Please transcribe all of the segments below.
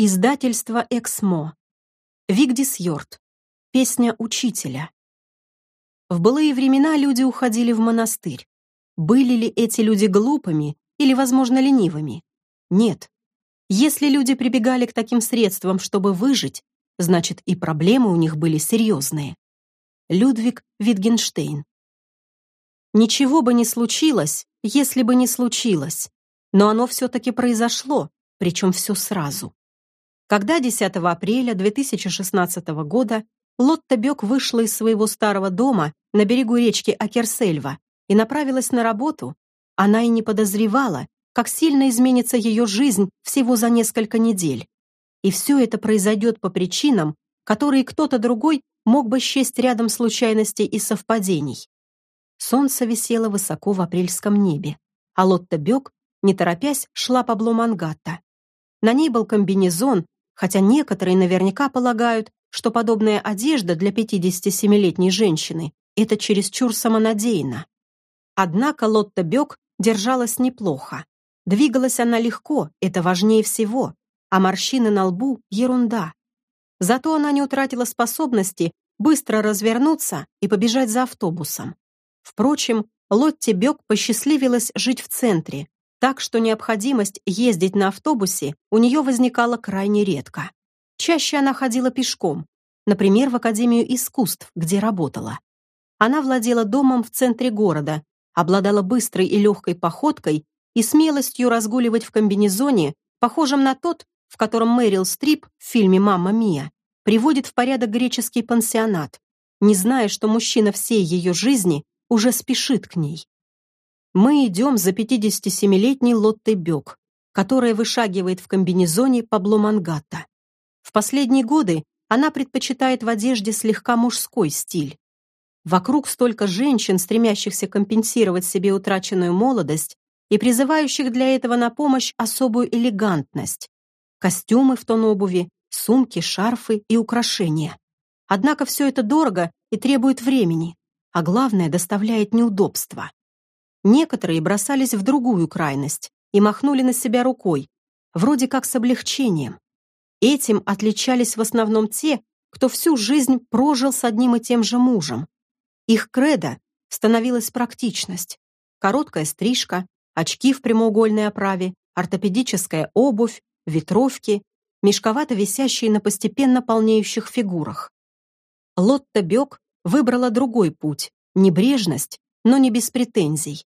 Издательство «Эксмо». Вигдис Йорт. Песня учителя. В былые времена люди уходили в монастырь. Были ли эти люди глупыми или, возможно, ленивыми? Нет. Если люди прибегали к таким средствам, чтобы выжить, значит и проблемы у них были серьезные. Людвиг Витгенштейн. Ничего бы не случилось, если бы не случилось, но оно все-таки произошло, причем все сразу. Когда 10 апреля 2016 года Лотта Бек вышла из своего старого дома на берегу речки Акерсельва и направилась на работу, она и не подозревала, как сильно изменится ее жизнь всего за несколько недель. И все это произойдет по причинам, которые кто-то другой мог бы счесть рядом случайностей и совпадений. Солнце висело высоко в апрельском небе, а Лотта Бек, не торопясь, шла по Блумангатта. На ней был комбинезон, хотя некоторые наверняка полагают, что подобная одежда для 57-летней женщины – это чересчур самонадеянно. Однако Лотта Бек держалась неплохо. Двигалась она легко, это важнее всего, а морщины на лбу – ерунда. Зато она не утратила способности быстро развернуться и побежать за автобусом. Впрочем, Лотте Бек посчастливилась жить в центре, так что необходимость ездить на автобусе у нее возникала крайне редко. Чаще она ходила пешком, например, в Академию искусств, где работала. Она владела домом в центре города, обладала быстрой и легкой походкой и смелостью разгуливать в комбинезоне, похожем на тот, в котором Мэрил Стрип в фильме «Мамма Мия» приводит в порядок греческий пансионат, не зная, что мужчина всей ее жизни уже спешит к ней. Мы идем за 57-летней Лоттой Бек, которая вышагивает в комбинезоне Пабло Мангатта. В последние годы она предпочитает в одежде слегка мужской стиль. Вокруг столько женщин, стремящихся компенсировать себе утраченную молодость и призывающих для этого на помощь особую элегантность. Костюмы в тон обуви, сумки, шарфы и украшения. Однако все это дорого и требует времени, а главное, доставляет неудобства. Некоторые бросались в другую крайность и махнули на себя рукой, вроде как с облегчением. Этим отличались в основном те, кто всю жизнь прожил с одним и тем же мужем. Их кредо становилась практичность. Короткая стрижка, очки в прямоугольной оправе, ортопедическая обувь, ветровки, мешковато висящие на постепенно полнеющих фигурах. Лотта Бек выбрала другой путь – небрежность, но не без претензий.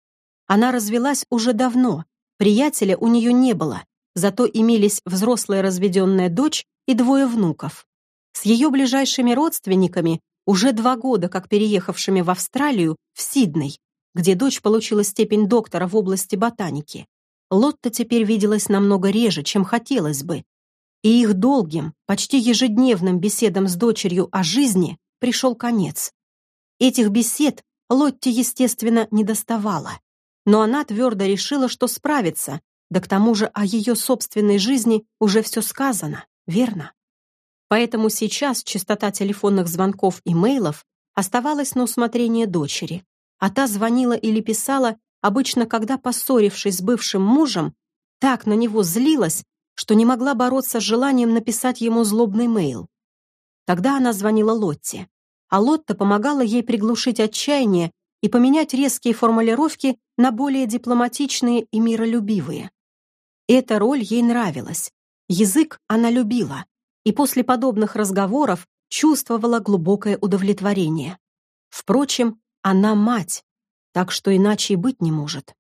Она развелась уже давно, приятеля у нее не было, зато имелись взрослая разведенная дочь и двое внуков. С ее ближайшими родственниками уже два года как переехавшими в Австралию, в Сидней, где дочь получила степень доктора в области ботаники. Лотта теперь виделась намного реже, чем хотелось бы. И их долгим, почти ежедневным беседам с дочерью о жизни пришел конец. Этих бесед Лотте, естественно, не доставало. Но она твердо решила, что справится, да к тому же о ее собственной жизни уже все сказано, верно? Поэтому сейчас частота телефонных звонков и мейлов оставалась на усмотрение дочери, а та звонила или писала, обычно когда, поссорившись с бывшим мужем, так на него злилась, что не могла бороться с желанием написать ему злобный мейл. Тогда она звонила Лотте а Лотта помогала ей приглушить отчаяние и поменять резкие формулировки на более дипломатичные и миролюбивые. Эта роль ей нравилась. Язык она любила, и после подобных разговоров чувствовала глубокое удовлетворение. Впрочем, она мать, так что иначе и быть не может.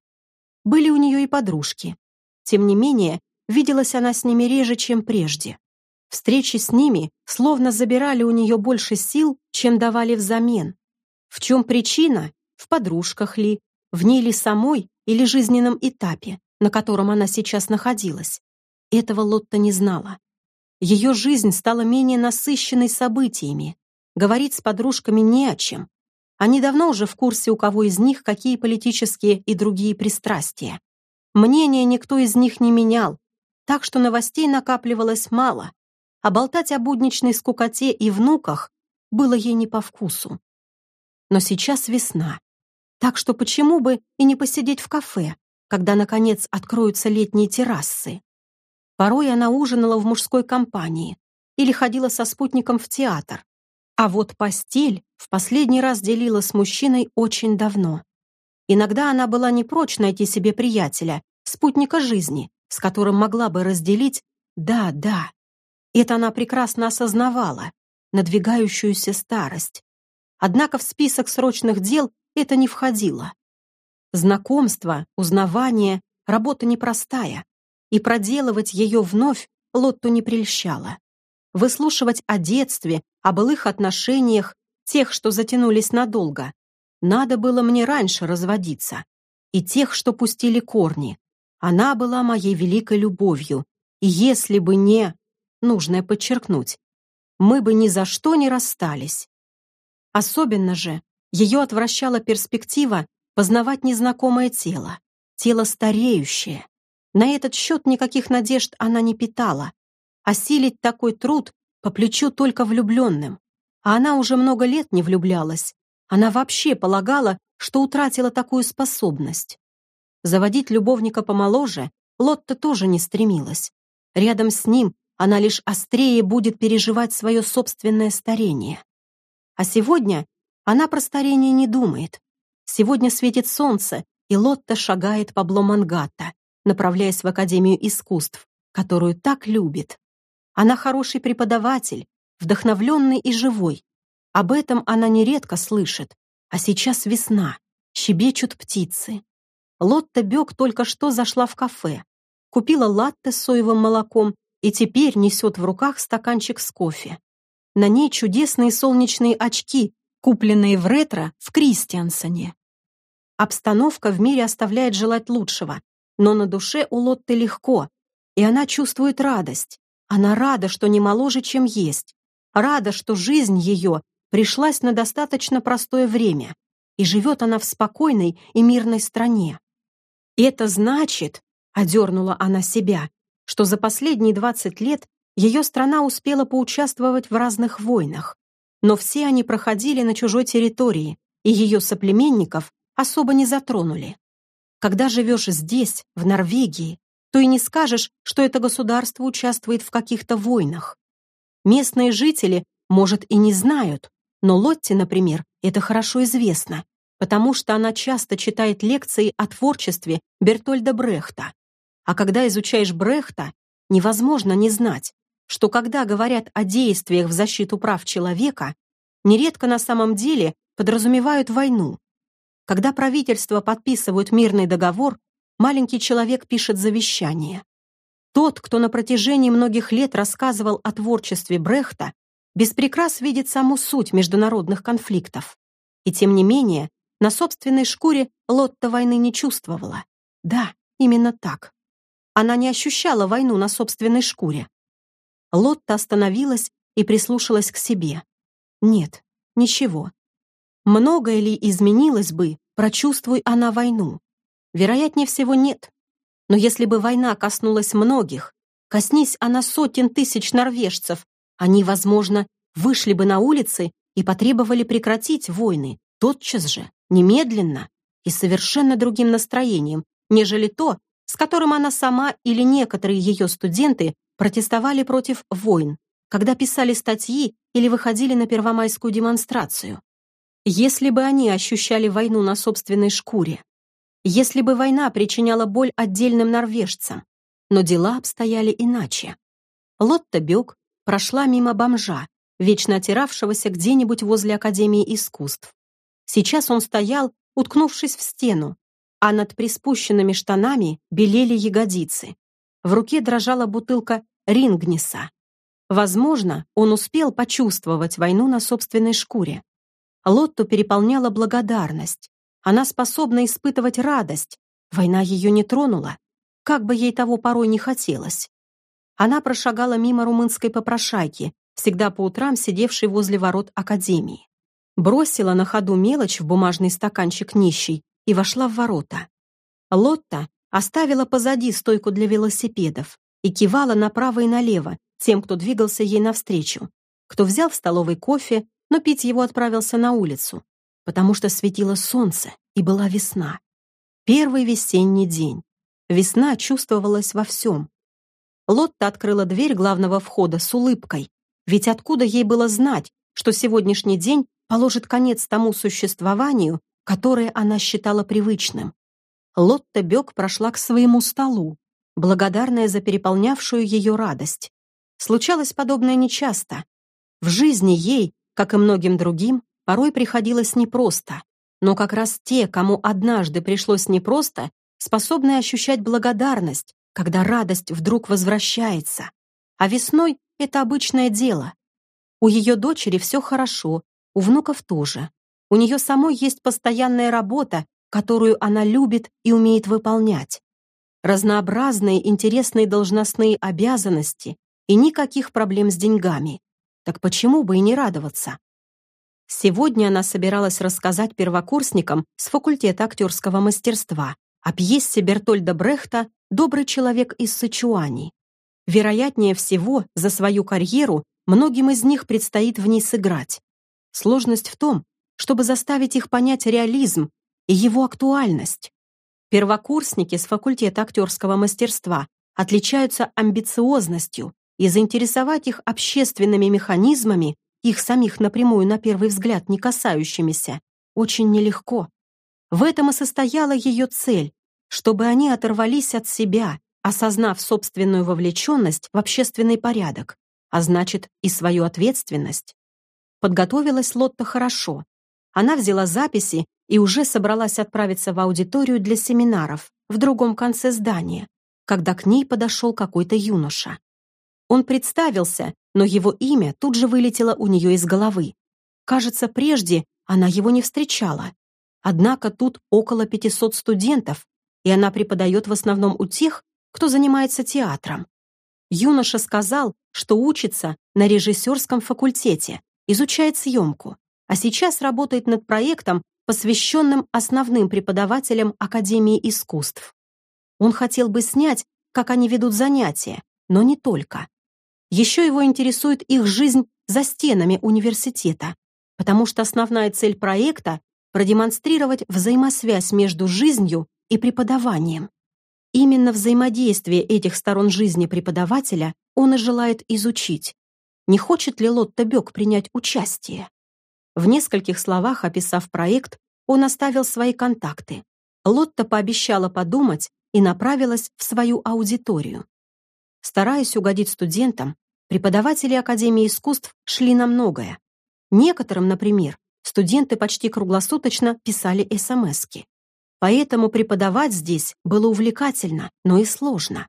Были у нее и подружки. Тем не менее, виделась она с ними реже, чем прежде. Встречи с ними словно забирали у нее больше сил, чем давали взамен. В чем причина? В подружках ли? В ней ли самой или жизненном этапе, на котором она сейчас находилась? Этого Лотта не знала. Ее жизнь стала менее насыщенной событиями. Говорить с подружками не о чем. Они давно уже в курсе, у кого из них какие политические и другие пристрастия. Мнение никто из них не менял, так что новостей накапливалось мало, а болтать о будничной скукоте и внуках было ей не по вкусу. Но сейчас весна, так что почему бы и не посидеть в кафе, когда, наконец, откроются летние террасы? Порой она ужинала в мужской компании или ходила со спутником в театр. А вот постель в последний раз делила с мужчиной очень давно. Иногда она была не прочь найти себе приятеля, спутника жизни, с которым могла бы разделить «да, да». Это она прекрасно осознавала, надвигающуюся старость. Однако в список срочных дел это не входило. Знакомство, узнавание, работа непростая, и проделывать ее вновь Лотту не прельщало. Выслушивать о детстве, о былых отношениях, тех, что затянулись надолго. Надо было мне раньше разводиться. И тех, что пустили корни. Она была моей великой любовью. И если бы не... Нужное подчеркнуть. Мы бы ни за что не расстались. Особенно же ее отвращала перспектива познавать незнакомое тело, тело стареющее. На этот счет никаких надежд она не питала. Осилить такой труд по плечу только влюбленным. А она уже много лет не влюблялась. Она вообще полагала, что утратила такую способность. Заводить любовника помоложе Лотта тоже не стремилась. Рядом с ним она лишь острее будет переживать свое собственное старение. А сегодня она про старение не думает. Сегодня светит солнце, и Лотта шагает по Бломангата, направляясь в Академию искусств, которую так любит. Она хороший преподаватель, вдохновленный и живой. Об этом она нередко слышит. А сейчас весна, щебечут птицы. Лотта Бек только что зашла в кафе, купила латте с соевым молоком и теперь несет в руках стаканчик с кофе. На ней чудесные солнечные очки, купленные в ретро в Кристиансоне. Обстановка в мире оставляет желать лучшего, но на душе у Лотты легко, и она чувствует радость. Она рада, что не моложе, чем есть. Рада, что жизнь ее пришлась на достаточно простое время, и живет она в спокойной и мирной стране. «Это значит», — одернула она себя, что за последние 20 лет ее страна успела поучаствовать в разных войнах, но все они проходили на чужой территории, и ее соплеменников особо не затронули. Когда живешь здесь, в Норвегии, то и не скажешь, что это государство участвует в каких-то войнах. Местные жители, может, и не знают, но Лотте, например, это хорошо известно, потому что она часто читает лекции о творчестве Бертольда Брехта. А когда изучаешь Брехта, невозможно не знать, что когда говорят о действиях в защиту прав человека, нередко на самом деле подразумевают войну. Когда правительства подписывают мирный договор, маленький человек пишет завещание. Тот, кто на протяжении многих лет рассказывал о творчестве Брехта, без прикрас видит саму суть международных конфликтов. И тем не менее, на собственной шкуре Лотта войны не чувствовала. Да, именно так. Она не ощущала войну на собственной шкуре. Лотта остановилась и прислушалась к себе. Нет, ничего. Многое ли изменилось бы, прочувствуй она войну? Вероятнее всего, нет. Но если бы война коснулась многих, коснись она сотен тысяч норвежцев, они, возможно, вышли бы на улицы и потребовали прекратить войны, тотчас же, немедленно и совершенно другим настроением, нежели то, с которым она сама или некоторые ее студенты протестовали против войн, когда писали статьи или выходили на первомайскую демонстрацию. Если бы они ощущали войну на собственной шкуре, если бы война причиняла боль отдельным норвежцам, но дела обстояли иначе. Лотта Бёк прошла мимо бомжа, вечно отиравшегося где-нибудь возле Академии искусств. Сейчас он стоял, уткнувшись в стену, а над приспущенными штанами белели ягодицы. В руке дрожала бутылка Рингниса. Возможно, он успел почувствовать войну на собственной шкуре. Лотту переполняла благодарность. Она способна испытывать радость. Война ее не тронула, как бы ей того порой не хотелось. Она прошагала мимо румынской попрошайки, всегда по утрам сидевшей возле ворот академии. Бросила на ходу мелочь в бумажный стаканчик нищий и вошла в ворота. Лотта оставила позади стойку для велосипедов, и кивала направо и налево тем, кто двигался ей навстречу, кто взял в столовой кофе, но пить его отправился на улицу, потому что светило солнце и была весна. Первый весенний день. Весна чувствовалась во всем. Лотта открыла дверь главного входа с улыбкой, ведь откуда ей было знать, что сегодняшний день положит конец тому существованию, которое она считала привычным. Лотта Бек прошла к своему столу, благодарная за переполнявшую ее радость. Случалось подобное нечасто. В жизни ей, как и многим другим, порой приходилось непросто, но как раз те, кому однажды пришлось непросто, способны ощущать благодарность, когда радость вдруг возвращается. А весной это обычное дело. У ее дочери все хорошо, у внуков тоже. У нее самой есть постоянная работа, которую она любит и умеет выполнять. Разнообразные интересные должностные обязанности и никаких проблем с деньгами. Так почему бы и не радоваться? Сегодня она собиралась рассказать первокурсникам с факультета актерского мастерства о пьесе Бертольда Брехта «Добрый человек из Сычуани». Вероятнее всего, за свою карьеру многим из них предстоит в ней сыграть. Сложность в том, чтобы заставить их понять реализм и его актуальность. Первокурсники с факультета актерского мастерства отличаются амбициозностью, и заинтересовать их общественными механизмами их самих напрямую на первый взгляд не касающимися, очень нелегко. В этом и состояла ее цель, чтобы они оторвались от себя, осознав собственную вовлеченность в общественный порядок, а значит и свою ответственность. Подготовилась Лотта хорошо. Она взяла записи и уже собралась отправиться в аудиторию для семинаров в другом конце здания, когда к ней подошел какой-то юноша. Он представился, но его имя тут же вылетело у нее из головы. Кажется, прежде она его не встречала. Однако тут около 500 студентов, и она преподает в основном у тех, кто занимается театром. Юноша сказал, что учится на режиссерском факультете, изучает съемку, а сейчас работает над проектом, посвященным основным преподавателям Академии искусств. Он хотел бы снять, как они ведут занятия, но не только. Еще его интересует их жизнь за стенами университета, потому что основная цель проекта — продемонстрировать взаимосвязь между жизнью и преподаванием. Именно взаимодействие этих сторон жизни преподавателя он и желает изучить. Не хочет ли Лотта Бек принять участие? В нескольких словах описав проект, он оставил свои контакты. Лотта пообещала подумать и направилась в свою аудиторию. Стараясь угодить студентам, преподаватели Академии искусств шли на многое. Некоторым, например, студенты почти круглосуточно писали СМСки. Поэтому преподавать здесь было увлекательно, но и сложно.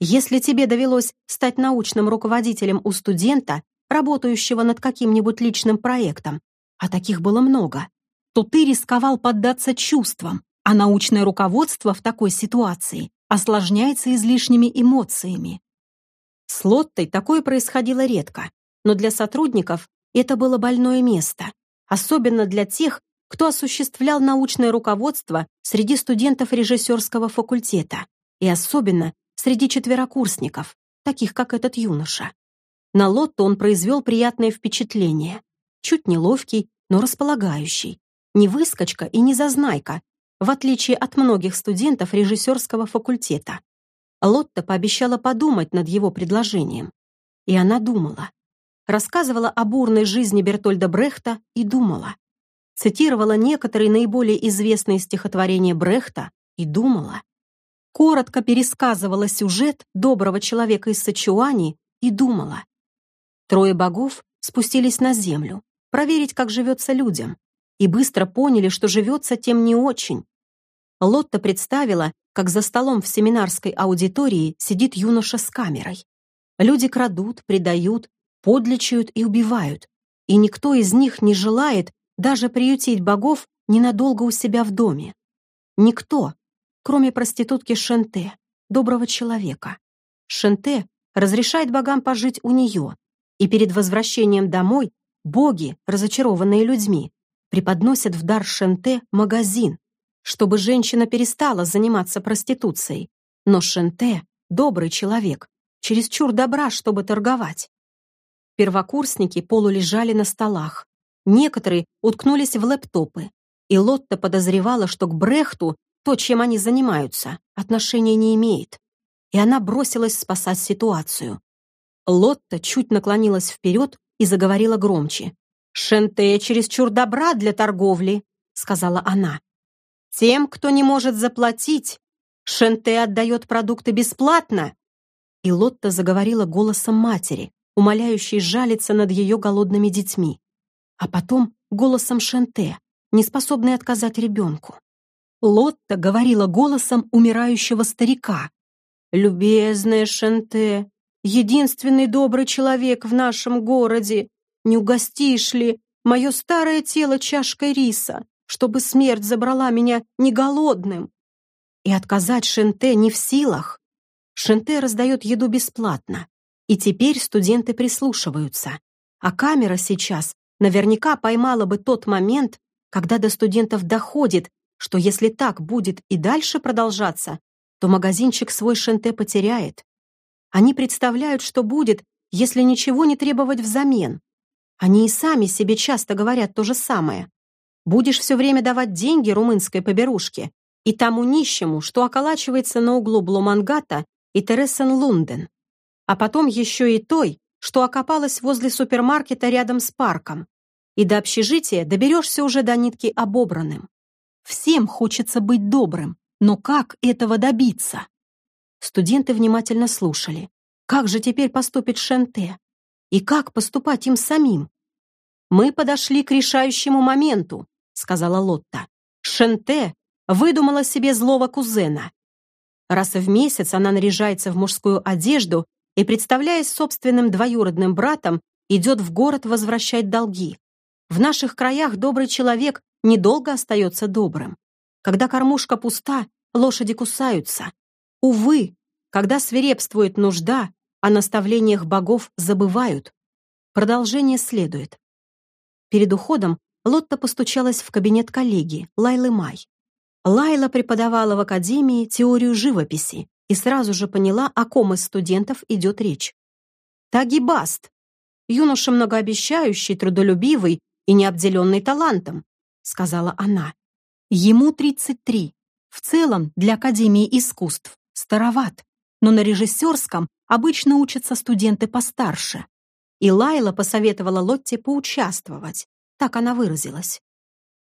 Если тебе довелось стать научным руководителем у студента, работающего над каким-нибудь личным проектом, а таких было много, то ты рисковал поддаться чувствам, а научное руководство в такой ситуации осложняется излишними эмоциями. С Лоттой такое происходило редко, но для сотрудников это было больное место, особенно для тех, кто осуществлял научное руководство среди студентов режиссерского факультета и особенно среди четверокурсников, таких как этот юноша. На Лотту он произвел приятное впечатление, чуть неловкий, но располагающий, не выскочка и не зазнайка, в отличие от многих студентов режиссерского факультета. Лотта пообещала подумать над его предложением. И она думала. Рассказывала о бурной жизни Бертольда Брехта и думала. Цитировала некоторые наиболее известные стихотворения Брехта и думала. Коротко пересказывала сюжет доброго человека из Сачуани и думала. Трое богов спустились на землю, проверить, как живется людям, и быстро поняли, что живется тем не очень. Лотта представила, как за столом в семинарской аудитории сидит юноша с камерой. Люди крадут, предают, подлечают и убивают, и никто из них не желает даже приютить богов ненадолго у себя в доме. Никто, кроме проститутки Шенте, доброго человека. Шенте разрешает богам пожить у нее, и перед возвращением домой боги, разочарованные людьми, преподносят в дар Шенте магазин, чтобы женщина перестала заниматься проституцией. Но Шенте — добрый человек, чересчур добра, чтобы торговать. Первокурсники полулежали на столах. Некоторые уткнулись в лэптопы. И Лотта подозревала, что к Брехту то, чем они занимаются, отношения не имеет. и она бросилась спасать ситуацию. Лотта чуть наклонилась вперед и заговорила громче. «Шенте чересчур добра для торговли», — сказала она. «Тем, кто не может заплатить, Шенте отдает продукты бесплатно». И Лотта заговорила голосом матери, умоляющей жалиться над ее голодными детьми. А потом голосом Шенте, неспособной отказать ребенку. Лотта говорила голосом умирающего старика. «Любезная Шенте, единственный добрый человек в нашем городе, не угостишь ли мое старое тело чашкой риса, чтобы смерть забрала меня не голодным?» И отказать Шенте не в силах. Шенте раздает еду бесплатно, и теперь студенты прислушиваются. А камера сейчас наверняка поймала бы тот момент, когда до студентов доходит, что если так будет и дальше продолжаться, то магазинчик свой шенте потеряет. Они представляют, что будет, если ничего не требовать взамен. Они и сами себе часто говорят то же самое. Будешь все время давать деньги румынской поберушке и тому нищему, что околачивается на углу Блумангата и Тересен-Лунден а потом еще и той, что окопалась возле супермаркета рядом с парком. И до общежития доберешься уже до нитки обобранным. Всем хочется быть добрым, но как этого добиться? Студенты внимательно слушали. Как же теперь поступит Шенте? И как поступать им самим? «Мы подошли к решающему моменту», — сказала Лотта. «Шенте выдумала себе злого кузена. Раз в месяц она наряжается в мужскую одежду и, представляясь собственным двоюродным братом, идет в город возвращать долги. В наших краях добрый человек недолго остается добрым. Когда кормушка пуста, лошади кусаются. Увы, когда свирепствует нужда, о наставлениях богов забывают. Продолжение следует. Перед уходом Лотта постучалась в кабинет коллеги, Лайлы Май. Лайла преподавала в академии теорию живописи и сразу же поняла, о ком из студентов идет речь. Таги Баст, юноша многообещающий, трудолюбивый и необделенный талантом, сказала она. Ему 33. В целом, для Академии искусств староват, но на режиссерском обычно учатся студенты постарше. И Лайла посоветовала Лотте поучаствовать, так она выразилась.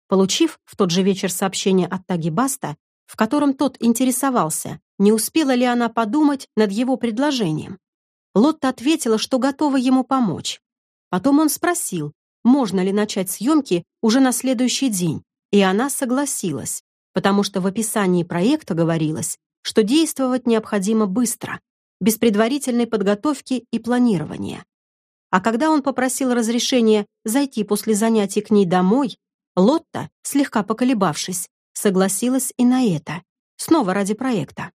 Получив в тот же вечер сообщение от Таги Баста, в котором тот интересовался, не успела ли она подумать над его предложением. Лотта ответила, что готова ему помочь. Потом он спросил, можно ли начать съемки уже на следующий день, и она согласилась, потому что в описании проекта говорилось, что действовать необходимо быстро, без предварительной подготовки и планирования. А когда он попросил разрешения зайти после занятий к ней домой, Лотта, слегка поколебавшись, согласилась и на это, снова ради проекта.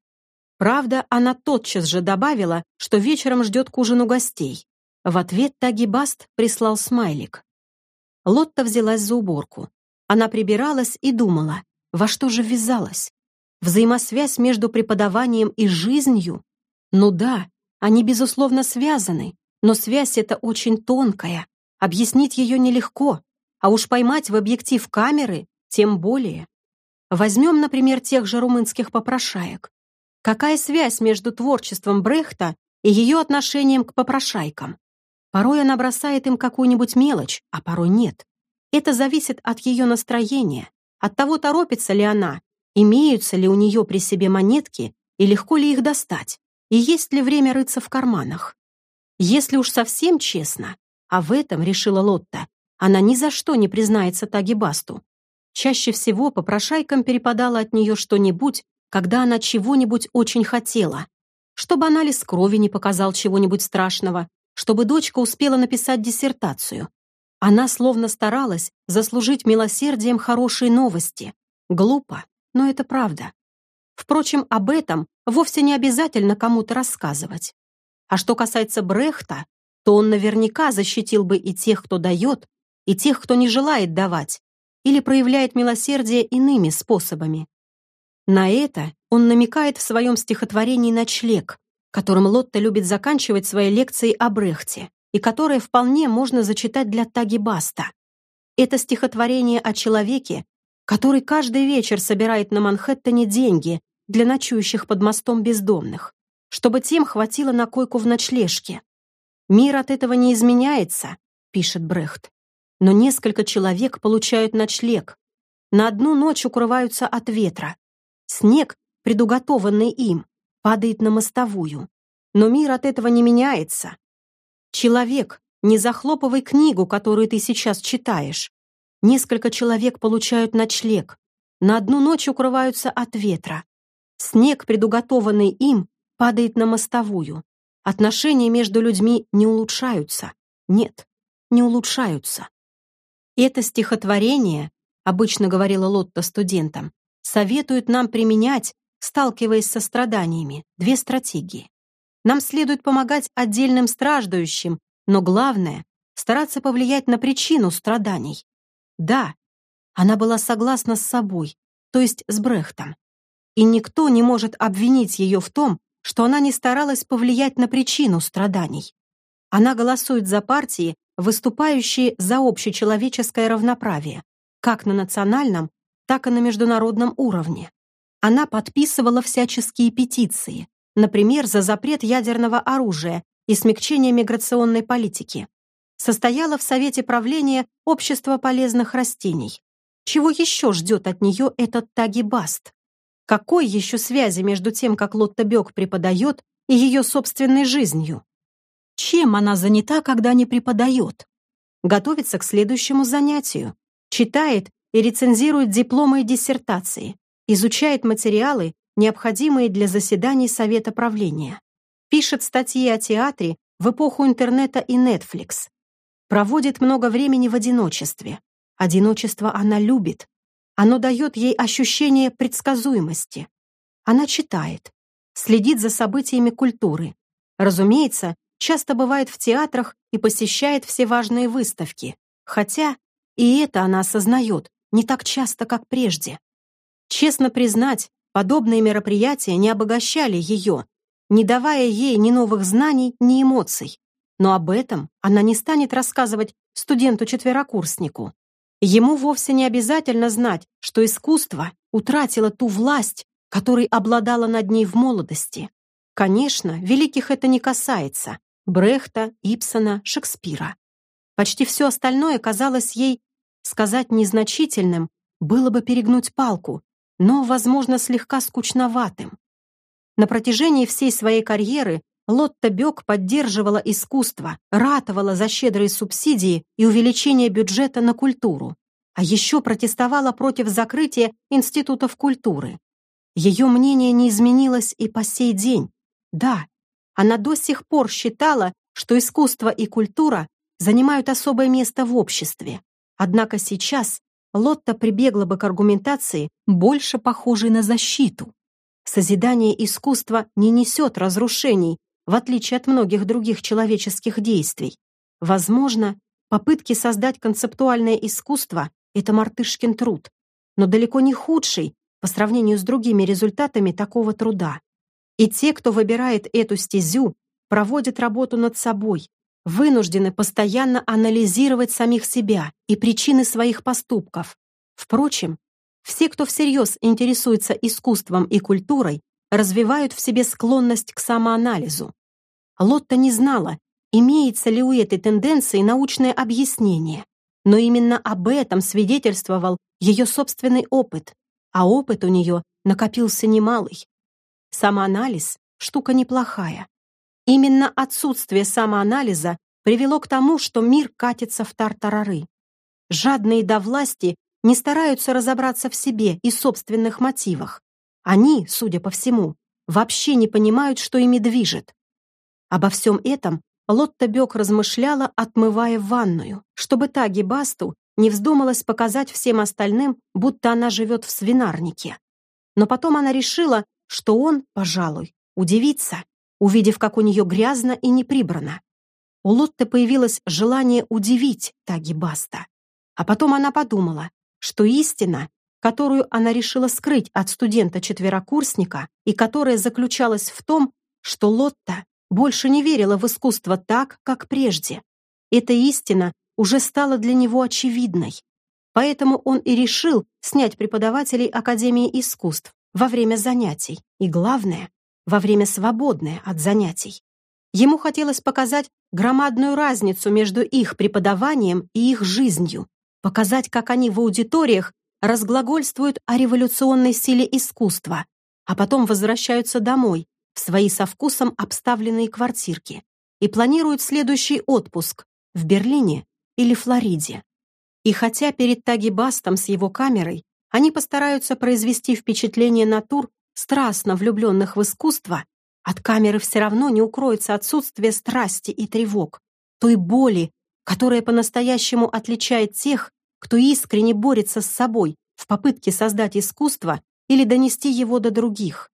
Правда, она тотчас же добавила, что вечером ждет к ужину гостей. В ответ Таги Баст прислал смайлик. Лотта взялась за уборку. Она прибиралась и думала, во что же ввязалась? Взаимосвязь между преподаванием и жизнью? Ну да, они, безусловно, связаны, но связь эта очень тонкая. Объяснить ее нелегко, а уж поймать в объектив камеры тем более. Возьмем, например, тех же румынских попрошаек. Какая связь между творчеством Брехта и ее отношением к попрошайкам? Порой она бросает им какую-нибудь мелочь, а порой нет. Это зависит от ее настроения, от того, торопится ли она, имеются ли у нее при себе монетки и легко ли их достать, и есть ли время рыться в карманах. Если уж совсем честно, а в этом, решила Лотта, она ни за что не признается Тагибасту, Чаще всего попрошайкам перепадало от нее что-нибудь, когда она чего-нибудь очень хотела. Чтобы анализ крови не показал чего-нибудь страшного, чтобы дочка успела написать диссертацию. Она словно старалась заслужить милосердием хорошие новости. Глупо, но это правда. Впрочем, об этом вовсе не обязательно кому-то рассказывать. А что касается Брехта, то он наверняка защитил бы и тех, кто дает, и тех, кто не желает давать, или проявляет милосердие иными способами. На это он намекает в своем стихотворении «Ночлег», которым Лотта любит заканчивать свои лекции о Брехте и которое вполне можно зачитать для Таги Баста. Это стихотворение о человеке, который каждый вечер собирает на Манхэттене деньги для ночующих под мостом бездомных. чтобы тем хватило на койку в ночлежке. Мир от этого не изменяется, пишет Брехт. Но несколько человек получают ночлег. На одну ночь укрываются от ветра. Снег, предуготованный им, падает на мостовую. Но мир от этого не меняется. Человек, не захлопывай книгу, которую ты сейчас читаешь. Несколько человек получают ночлег. На одну ночь укрываются от ветра. Снег, предуготованный им, падает на мостовую. Отношения между людьми не улучшаются. Нет, не улучшаются. Это стихотворение, обычно говорила Лотта студентам, советует нам применять, сталкиваясь со страданиями, две стратегии. Нам следует помогать отдельным страждущим, но главное — стараться повлиять на причину страданий. Да, она была согласна с собой, то есть с Брехтом. И никто не может обвинить ее в том, что она не старалась повлиять на причину страданий. Она голосует за партии, выступающие за общечеловеческое равноправие, как на национальном, так и на международном уровне. Она подписывала всяческие петиции, например, за запрет ядерного оружия и смягчение миграционной политики. Состояла в Совете правления Общества полезных растений. Чего еще ждет от нее этот Таги-Баст? Какой еще связи между тем, как Лотта Бек преподает, и ее собственной жизнью? Чем она занята, когда не преподает? Готовится к следующему занятию. Читает и рецензирует дипломы и диссертации. Изучает материалы, необходимые для заседаний Совета правления. Пишет статьи о театре в эпоху интернета и Netflix. Проводит много времени в одиночестве. Одиночество она любит. Оно дает ей ощущение предсказуемости. Она читает, следит за событиями культуры. Разумеется, часто бывает в театрах и посещает все важные выставки, хотя и это она осознает не так часто, как прежде. Честно признать, подобные мероприятия не обогащали ее, не давая ей ни новых знаний, ни эмоций. Но об этом она не станет рассказывать студенту-четверокурснику. Ему вовсе не обязательно знать, что искусство утратило ту власть, которой обладало над ней в молодости. Конечно, великих это не касается, Брехта, Ипсона, Шекспира. Почти все остальное казалось ей сказать незначительным, было бы перегнуть палку, но, возможно, слегка скучноватым. На протяжении всей своей карьеры Лотта Бек поддерживала искусство, ратовала за щедрые субсидии и увеличение бюджета на культуру, а еще протестовала против закрытия институтов культуры. Ее мнение не изменилось и по сей день. Да, она до сих пор считала, что искусство и культура занимают особое место в обществе. Однако сейчас Лотта прибегла бы к аргументации, больше похожей на защиту. Созидание искусства не несет разрушений, в отличие от многих других человеческих действий. Возможно, попытки создать концептуальное искусство — это мартышкин труд, но далеко не худший по сравнению с другими результатами такого труда. И те, кто выбирает эту стезю, проводят работу над собой, вынуждены постоянно анализировать самих себя и причины своих поступков. Впрочем, все, кто всерьез интересуется искусством и культурой, развивают в себе склонность к самоанализу. Лотта не знала, имеется ли у этой тенденции научное объяснение, но именно об этом свидетельствовал ее собственный опыт, а опыт у нее накопился немалый. Самоанализ — штука неплохая. Именно отсутствие самоанализа привело к тому, что мир катится в тартарары. Жадные до власти не стараются разобраться в себе и собственных мотивах. Они, судя по всему, вообще не понимают, что ими движет. Обо всем этом Лотта Бек размышляла, отмывая ванную, чтобы та Гибасту не вздумалась показать всем остальным, будто она живет в свинарнике. Но потом она решила, что он, пожалуй, удивится, увидев, как у нее грязно и не прибрано. У Лотты появилось желание удивить Таги Баста. А потом она подумала, что истина, которую она решила скрыть от студента-четверокурсника и которая заключалась в том, что Лотта больше не верила в искусство так, как прежде. Эта истина уже стала для него очевидной. Поэтому он и решил снять преподавателей Академии искусств во время занятий и, главное, во время свободное от занятий. Ему хотелось показать громадную разницу между их преподаванием и их жизнью, показать, как они в аудиториях разглагольствуют о революционной силе искусства, а потом возвращаются домой, в свои со вкусом обставленные квартирки, и планируют следующий отпуск в Берлине или Флориде. И хотя перед Таги Бастом с его камерой они постараются произвести впечатление натур, страстно влюбленных в искусство, от камеры все равно не укроется отсутствие страсти и тревог, той боли, которая по-настоящему отличает тех, кто искренне борется с собой в попытке создать искусство или донести его до других.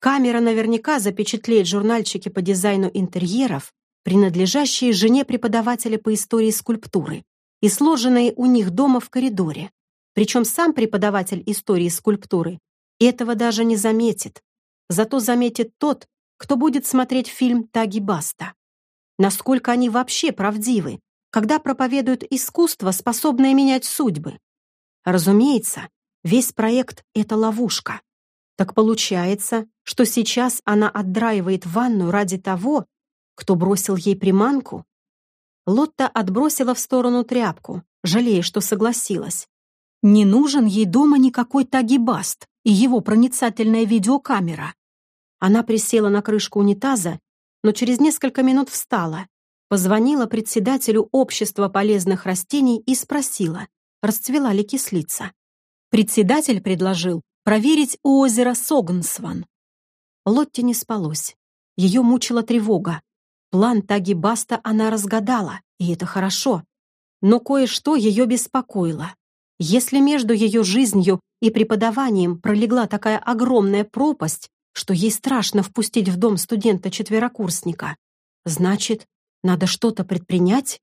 Камера наверняка запечатлеет журнальчики по дизайну интерьеров, принадлежащие жене преподавателя по истории скульптуры и сложенные у них дома в коридоре. Причем сам преподаватель истории скульптуры этого даже не заметит. Зато заметит тот, кто будет смотреть фильм Таги Баста. Насколько они вообще правдивы, когда проповедуют искусство, способное менять судьбы. Разумеется, весь проект — это ловушка. Так получается, что сейчас она отдраивает ванну ради того, кто бросил ей приманку? Лотта отбросила в сторону тряпку, жалея, что согласилась. Не нужен ей дома никакой тагибаст и его проницательная видеокамера. Она присела на крышку унитаза, но через несколько минут встала, позвонила председателю общества полезных растений и спросила, расцвела ли кислица. Председатель предложил проверить у озера Согнсван. Лотте не спалось. Ее мучила тревога. План Таги Баста она разгадала, и это хорошо. Но кое-что ее беспокоило. Если между ее жизнью и преподаванием пролегла такая огромная пропасть, что ей страшно впустить в дом студента-четверокурсника. Значит, надо что-то предпринять?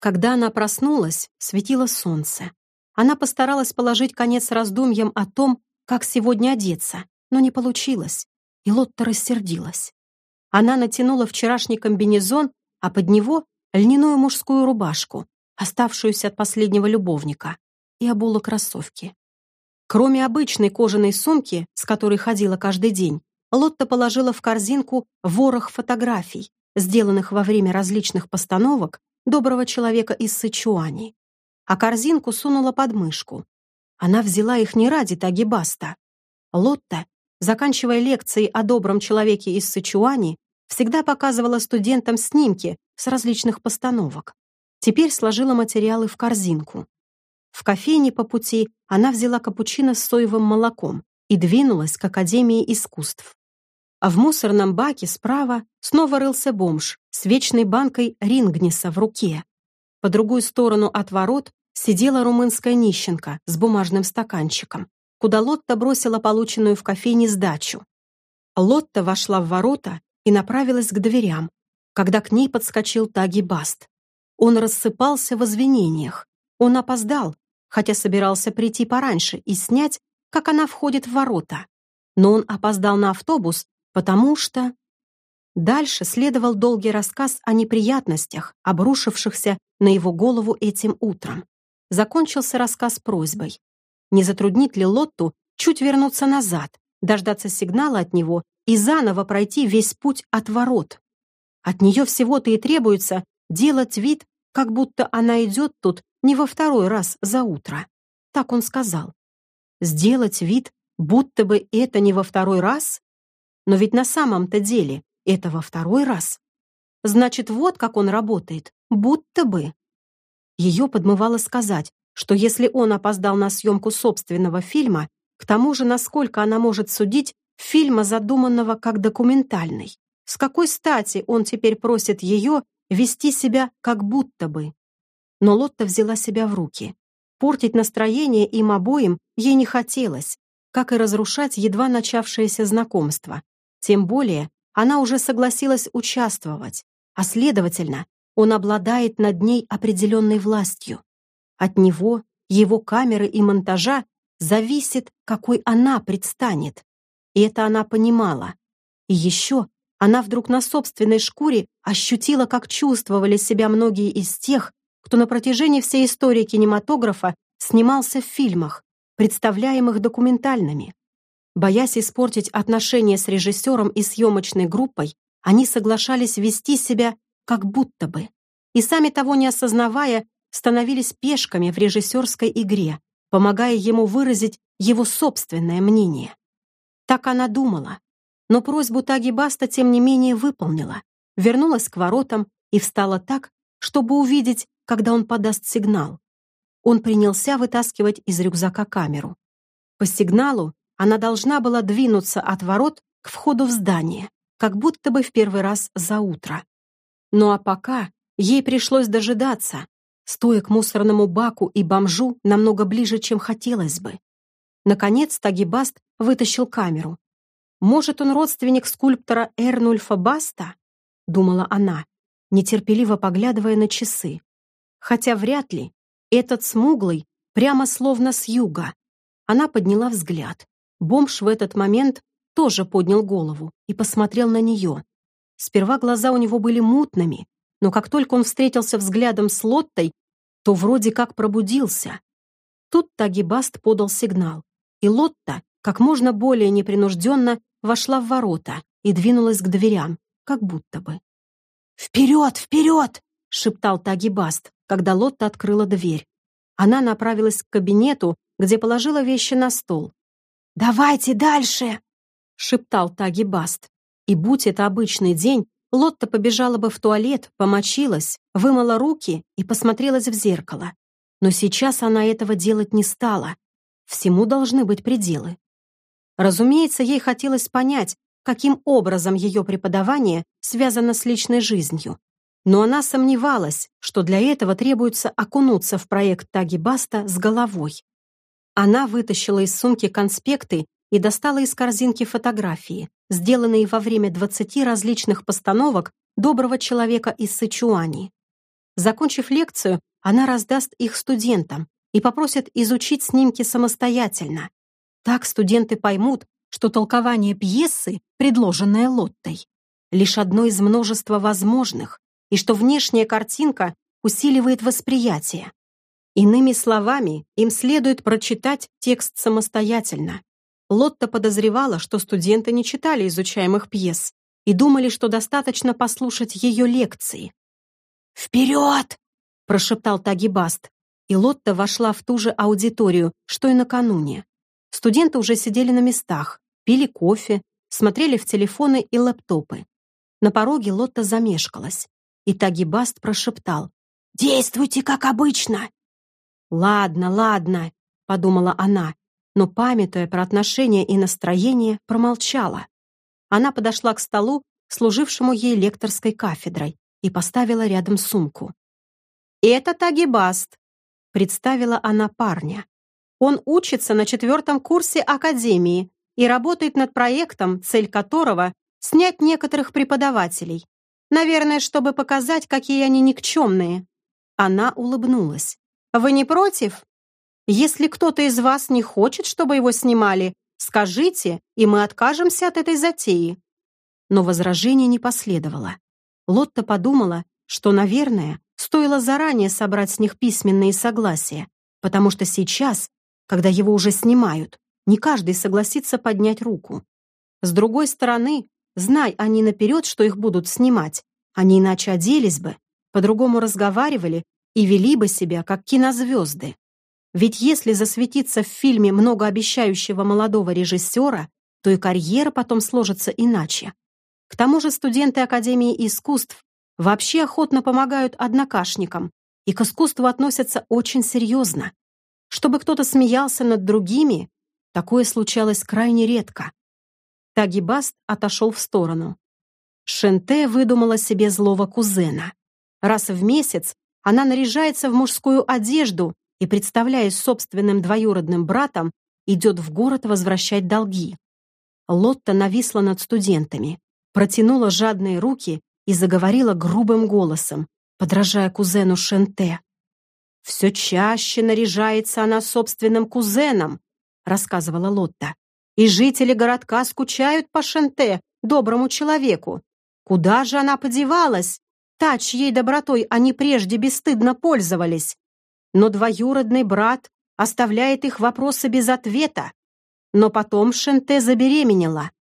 Когда она проснулась, светило солнце. Она постаралась положить конец раздумьям о том, как сегодня одеться, но не получилось, и Лотта рассердилась. Она натянула вчерашний комбинезон, а под него льняную мужскую рубашку, оставшуюся от последнего любовника, и обула кроссовки. Кроме обычной кожаной сумки, с которой ходила каждый день, Лотта положила в корзинку ворох фотографий, сделанных во время различных постановок доброго человека из Сычуани. А корзинку сунула под мышку. Она взяла их не ради Тагибаста. Лотта, заканчивая лекции о добром человеке из Сычуани, всегда показывала студентам снимки с различных постановок. Теперь сложила материалы в корзинку. В кофейне по пути она взяла капучино с соевым молоком и двинулась к Академии искусств. А в мусорном баке справа снова рылся бомж с вечной банкой рингниса в руке. По другую сторону от ворот сидела румынская нищенка с бумажным стаканчиком, куда Лотта бросила полученную в кофейне сдачу. Лотта вошла в ворота и направилась к дверям, когда к ней подскочил Таги Баст. Он рассыпался в извинениях. Он опоздал, хотя собирался прийти пораньше и снять, как она входит в ворота. Но он опоздал на автобус, потому что... Дальше следовал долгий рассказ о неприятностях, обрушившихся на его голову этим утром. Закончился рассказ просьбой. Не затруднит ли Лотту чуть вернуться назад, дождаться сигнала от него и заново пройти весь путь от ворот? От нее всего-то и требуется делать вид, как будто она идет тут не во второй раз за утро. Так он сказал. Сделать вид, будто бы это не во второй раз? Но ведь на самом-то деле это во второй раз. Значит, вот как он работает, будто бы. Ее подмывало сказать, что если он опоздал на съемку собственного фильма, к тому же, насколько она может судить, фильма, задуманного как документальный. С какой стати он теперь просит ее вести себя как будто бы? Но Лотта взяла себя в руки. Портить настроение им обоим ей не хотелось, как и разрушать едва начавшееся знакомство. Тем более она уже согласилась участвовать, а следовательно, он обладает над ней определенной властью. От него, его камеры и монтажа зависит, какой она предстанет. И это она понимала. И еще она вдруг на собственной шкуре ощутила, как чувствовали себя многие из тех, кто на протяжении всей истории кинематографа снимался в фильмах, представляемых документальными. Боясь испортить отношения с режиссером и съемочной группой, они соглашались вести себя как будто бы. И сами того не осознавая, становились пешками в режиссерской игре, помогая ему выразить его собственное мнение. Так она думала. Но просьбу Таги Баста, тем не менее, выполнила. Вернулась к воротам и встала так, чтобы увидеть, когда он подаст сигнал. Он принялся вытаскивать из рюкзака камеру. По сигналу она должна была двинуться от ворот к входу в здание, как будто бы в первый раз за утро. Ну а пока ей пришлось дожидаться, стоя к мусорному баку и бомжу намного ближе, чем хотелось бы. Наконец Тагибаст вытащил камеру. «Может, он родственник скульптора Эрнульфа Баста?» — думала она, нетерпеливо поглядывая на часы. Хотя вряд ли. Этот смуглый, прямо словно с юга. Она подняла взгляд. Бомж в этот момент тоже поднял голову и посмотрел на нее. Сперва глаза у него были мутными, но как только он встретился взглядом с Лоттой, то вроде как пробудился. Тут Тагибаст подал сигнал, и Лотта как можно более непринужденно вошла в ворота и двинулась к дверям, как будто бы. «Вперед, вперед!» — шептал Тагибаст, когда Лотта открыла дверь. Она направилась к кабинету, где положила вещи на стол, «Давайте дальше!» — шептал Таги Баст. И будь это обычный день, Лотта побежала бы в туалет, помочилась, вымыла руки и посмотрелась в зеркало. Но сейчас она этого делать не стала. Всему должны быть пределы. Разумеется, ей хотелось понять, каким образом ее преподавание связано с личной жизнью. Но она сомневалась, что для этого требуется окунуться в проект Таги Баста с головой. Она вытащила из сумки конспекты и достала из корзинки фотографии, сделанные во время 20 различных постановок доброго человека из Сычуани. Закончив лекцию, она раздаст их студентам и попросит изучить снимки самостоятельно. Так студенты поймут, что толкование пьесы, предложенное Лоттой, лишь одно из множества возможных, и что внешняя картинка усиливает восприятие. Иными словами, им следует прочитать текст самостоятельно. Лотта подозревала, что студенты не читали изучаемых пьес и думали, что достаточно послушать ее лекции. «Вперед!» – прошептал Тагибаст, и Лотта вошла в ту же аудиторию, что и накануне. Студенты уже сидели на местах, пили кофе, смотрели в телефоны и лэптопы. На пороге Лотта замешкалась, и Тагибаст прошептал «Действуйте, как обычно!» «Ладно, ладно», — подумала она, но, памятуя про отношения и настроение, промолчала. Она подошла к столу, служившему ей лекторской кафедрой, и поставила рядом сумку. «Это Тагибаст», — представила она парня. «Он учится на четвертом курсе академии и работает над проектом, цель которого — снять некоторых преподавателей. Наверное, чтобы показать, какие они никчемные». Она улыбнулась. Вы не против? Если кто-то из вас не хочет, чтобы его снимали, скажите, и мы откажемся от этой затеи». Но возражения не последовало. Лотта подумала, что, наверное, стоило заранее собрать с них письменные согласия, потому что сейчас, когда его уже снимают, не каждый согласится поднять руку. С другой стороны, знай они наперед, что их будут снимать, они иначе оделись бы, по-другому разговаривали и вели бы себя как кинозвезды. Ведь если засветиться в фильме многообещающего молодого режиссера, то и карьера потом сложится иначе. К тому же студенты Академии искусств вообще охотно помогают однокашникам и к искусству относятся очень серьезно. Чтобы кто-то смеялся над другими, такое случалось крайне редко. Тагибаст отошел в сторону. Шенте выдумала себе злого кузена. Раз в месяц она наряжается в мужскую одежду и, представляясь собственным двоюродным братом, идет в город возвращать долги. Лотта нависла над студентами, протянула жадные руки и заговорила грубым голосом, подражая кузену Шенте. «Все чаще наряжается она собственным кузеном», рассказывала Лотта. «И жители городка скучают по Шенте, доброму человеку. Куда же она подевалась? та, чьей добротой они прежде бесстыдно пользовались. Но двоюродный брат оставляет их вопросы без ответа. но потом Шенте забеременела.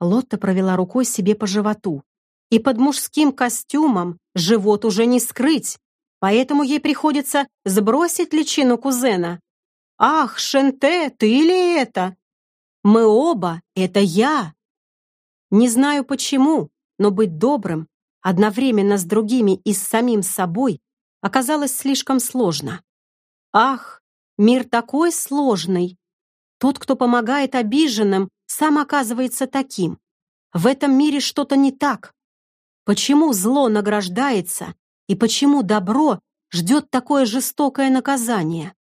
Лотта провела рукой себе по животу. И под мужским костюмом живот уже не скрыть, поэтому ей приходится сбросить личину кузена. «Ах, Шенте, ты ли это?» «Мы оба, это я!» Не знаю почему, но быть добрым одновременно с другими и с самим собой оказалось слишком сложно. Ах, мир такой сложный! Тот, кто помогает обиженным, сам оказывается таким. В этом мире что-то не так. Почему зло награждается и почему добро ждет такое жестокое наказание?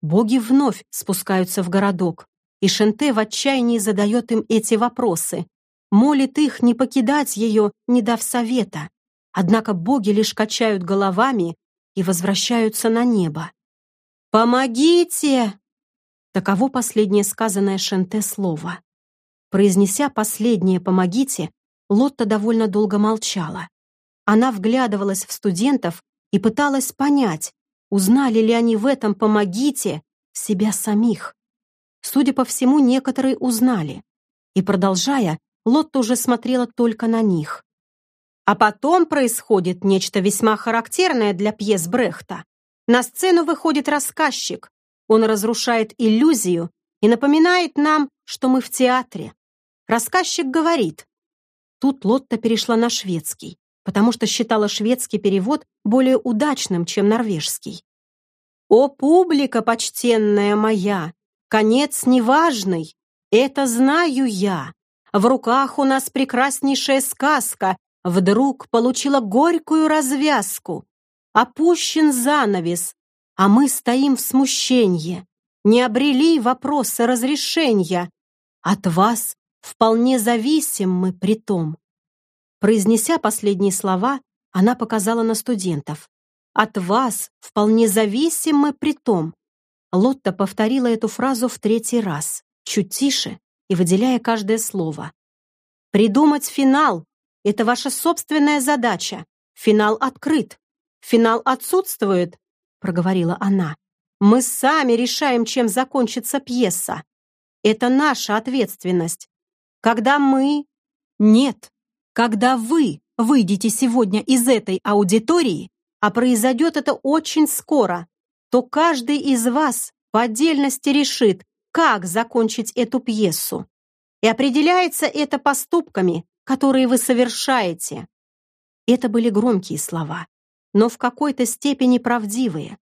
Боги вновь спускаются в городок, и Шенте в отчаянии задает им эти вопросы, молит их не покидать ее, не дав совета. Однако боги лишь качают головами и возвращаются на небо. «Помогите!» Таково последнее сказанное Шенте слово. Произнеся последнее «помогите», Лотта довольно долго молчала. Она вглядывалась в студентов и пыталась понять, узнали ли они в этом «помогите» себя самих. Судя по всему, некоторые узнали. И, продолжая, Лотта уже смотрела только на них. А потом происходит нечто весьма характерное для пьес Брехта. На сцену выходит рассказчик, он разрушает иллюзию и напоминает нам, что мы в театре. Рассказчик говорит. Тут Лотта перешла на шведский, потому что считала шведский перевод более удачным, чем норвежский. «О, публика почтенная моя! Конец неважный! Это знаю я! В руках у нас прекраснейшая сказка вдруг получила горькую развязку. Опущен занавес, а мы стоим в смущении, не обрели вопросы разрешения. От вас вполне зависим мы при том. Произнеся последние слова, она показала на студентов. От вас вполне зависим мы при том. Лотта повторила эту фразу в третий раз, чуть тише и выделяя каждое слово. Придумать финал — это ваша собственная задача. Финал открыт. Финал отсутствует, проговорила она. «Мы сами решаем, чем закончится пьеса. Это наша ответственность. Когда мы... Нет, когда вы выйдете сегодня из этой аудитории, а произойдет это очень скоро, то каждый из вас по отдельности решит, как закончить эту пьесу. И определяется это поступками, которые вы совершаете. Это были громкие слова но в какой-то степени правдивые.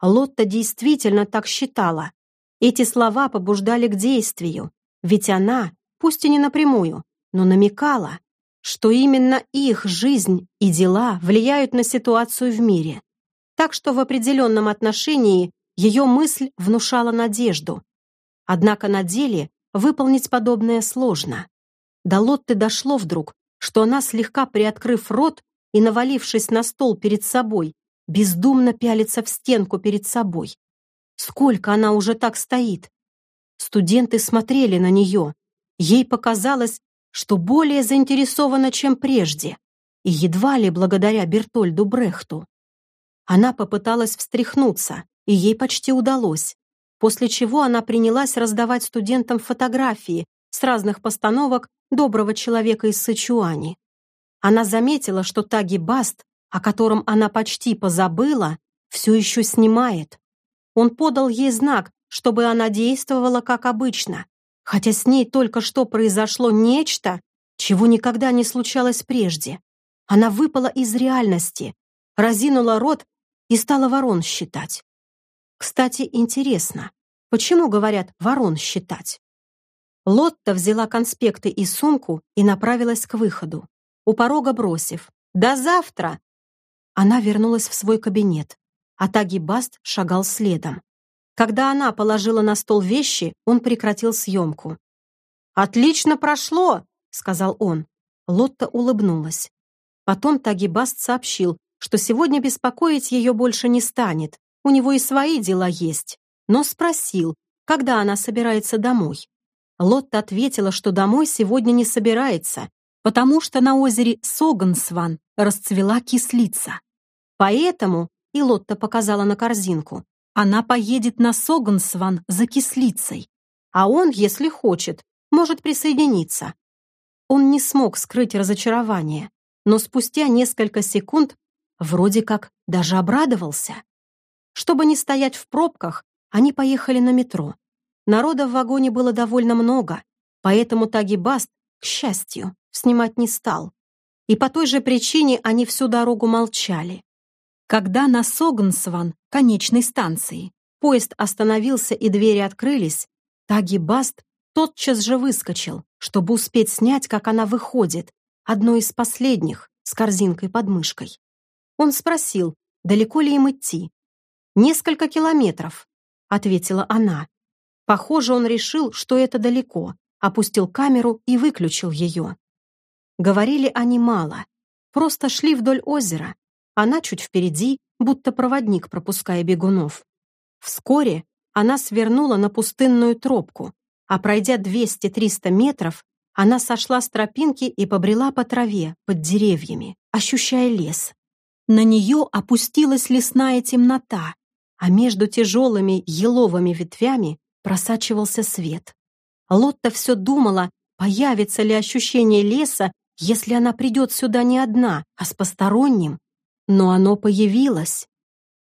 Лотта действительно так считала. Эти слова побуждали к действию, ведь она, пусть и не напрямую, но намекала, что именно их жизнь и дела влияют на ситуацию в мире. Так что в определенном отношении ее мысль внушала надежду. Однако на деле выполнить подобное сложно. До Лотты дошло вдруг, что она, слегка приоткрыв рот, и, навалившись на стол перед собой, бездумно пялится в стенку перед собой. Сколько она уже так стоит? Студенты смотрели на нее. Ей показалось, что более заинтересована, чем прежде, и едва ли благодаря Бертольду Брехту. Она попыталась встряхнуться, и ей почти удалось, после чего она принялась раздавать студентам фотографии с разных постановок доброго человека из Сычуани. Она заметила, что Таги Баст, о котором она почти позабыла, все еще снимает. Он подал ей знак, чтобы она действовала как обычно, хотя с ней только что произошло нечто, чего никогда не случалось прежде. Она выпала из реальности, разинула рот и стала ворон считать. Кстати, интересно, почему говорят ворон считать? Лотта взяла конспекты и сумку и направилась к выходу у порога бросив «До завтра!». Она вернулась в свой кабинет, а Таги Баст шагал следом. Когда она положила на стол вещи, он прекратил съемку. «Отлично прошло!» — сказал он. Лотта улыбнулась. Потом Таги Баст сообщил, что сегодня беспокоить ее больше не станет, у него и свои дела есть, но спросил, когда она собирается домой. Лотта ответила, что домой сегодня не собирается, потому что на озере Согансван расцвела кислица. Поэтому, и Лотта показала на корзинку, она поедет на Согансван за кислицей. а он, если хочет, может присоединиться. Он не смог скрыть разочарование, но спустя несколько секунд вроде как даже обрадовался. Чтобы не стоять в пробках, они поехали на метро. Народа в вагоне было довольно много, поэтому Таги Баст, к счастью, снимать не стал. И по той же причине они всю дорогу молчали. Когда на Согнсван, конечной станции, поезд остановился и двери открылись, Таги Баст тотчас же выскочил, чтобы успеть снять, как она выходит, одной из последних, с корзинкой под мышкой. Он спросил, далеко ли им идти. «Несколько километров», — ответила она. Похоже, он решил, что это далеко, опустил камеру и выключил ее. Говорили они мало, просто шли вдоль озера, она чуть впереди, будто проводник, пропуская бегунов. Вскоре она свернула на пустынную тропку, а пройдя 200-300 метров, она сошла с тропинки и побрела по траве под деревьями, ощущая лес. На нее опустилась лесная темнота, а между тяжелыми еловыми ветвями просачивался свет. Лотта все думала, появится ли ощущение леса, если она придет сюда не одна, а с посторонним. Но оно появилось.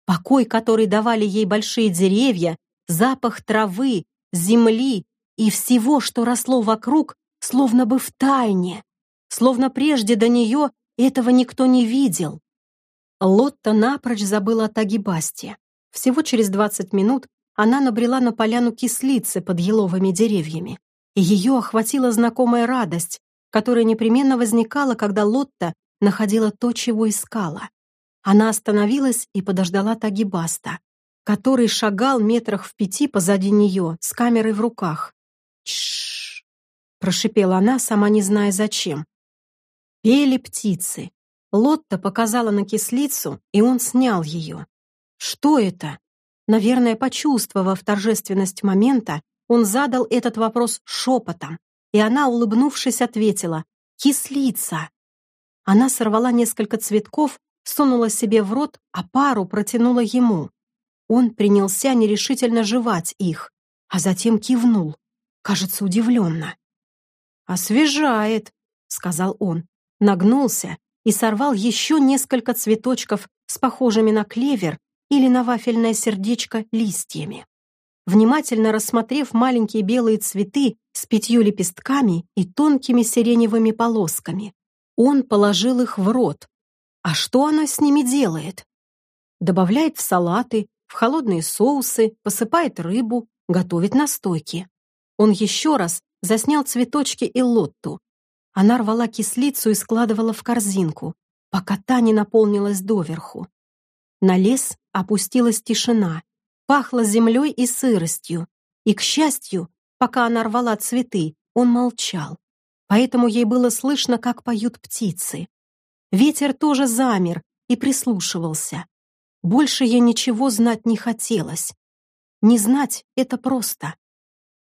Покой, который давали ей большие деревья, запах травы, земли и всего, что росло вокруг, словно бы в тайне, словно прежде до нее этого никто не видел. Лотта напрочь забыла о Тагибасте. Всего через 20 минут она набрела на поляну кислицы под еловыми деревьями, и ее охватила знакомая радость, которая непременно возникала, когда Лотта находила то, чего искала. Она остановилась и подождала Тагибаста, который шагал метрах в пяти позади нее с камерой в руках. Тш! прошипела она, сама не зная зачем. Пели птицы. Лотта показала на кислицу, и он снял ее. Что это? Наверное, почувствовав торжественность момента, он задал этот вопрос шепотом, и она, улыбнувшись, ответила «Кислица». Она сорвала несколько цветков, сунула себе в рот, а пару протянула ему. Он принялся нерешительно жевать их, а затем кивнул кажется, удивленно. «Освежает», — сказал он, нагнулся и сорвал еще несколько цветочков с похожими на клевер или на вафельное сердечко листьями. Внимательно рассмотрев маленькие белые цветы с пятью лепестками и тонкими сиреневыми полосками, он положил их в рот. А что она с ними делает? Добавляет в салаты, в холодные соусы, посыпает рыбу, готовит настойки. Он еще раз заснял цветочки и лотту. Она рвала кислицу и складывала в корзинку, пока та не наполнилась доверху. На лес опустилась тишина, пахло землей и сыростью. И, к счастью, пока она рвала цветы, он молчал. Поэтому ей было слышно, как поют птицы. Ветер тоже замер и прислушивался. Больше ей ничего знать не хотелось. Не знать — это просто.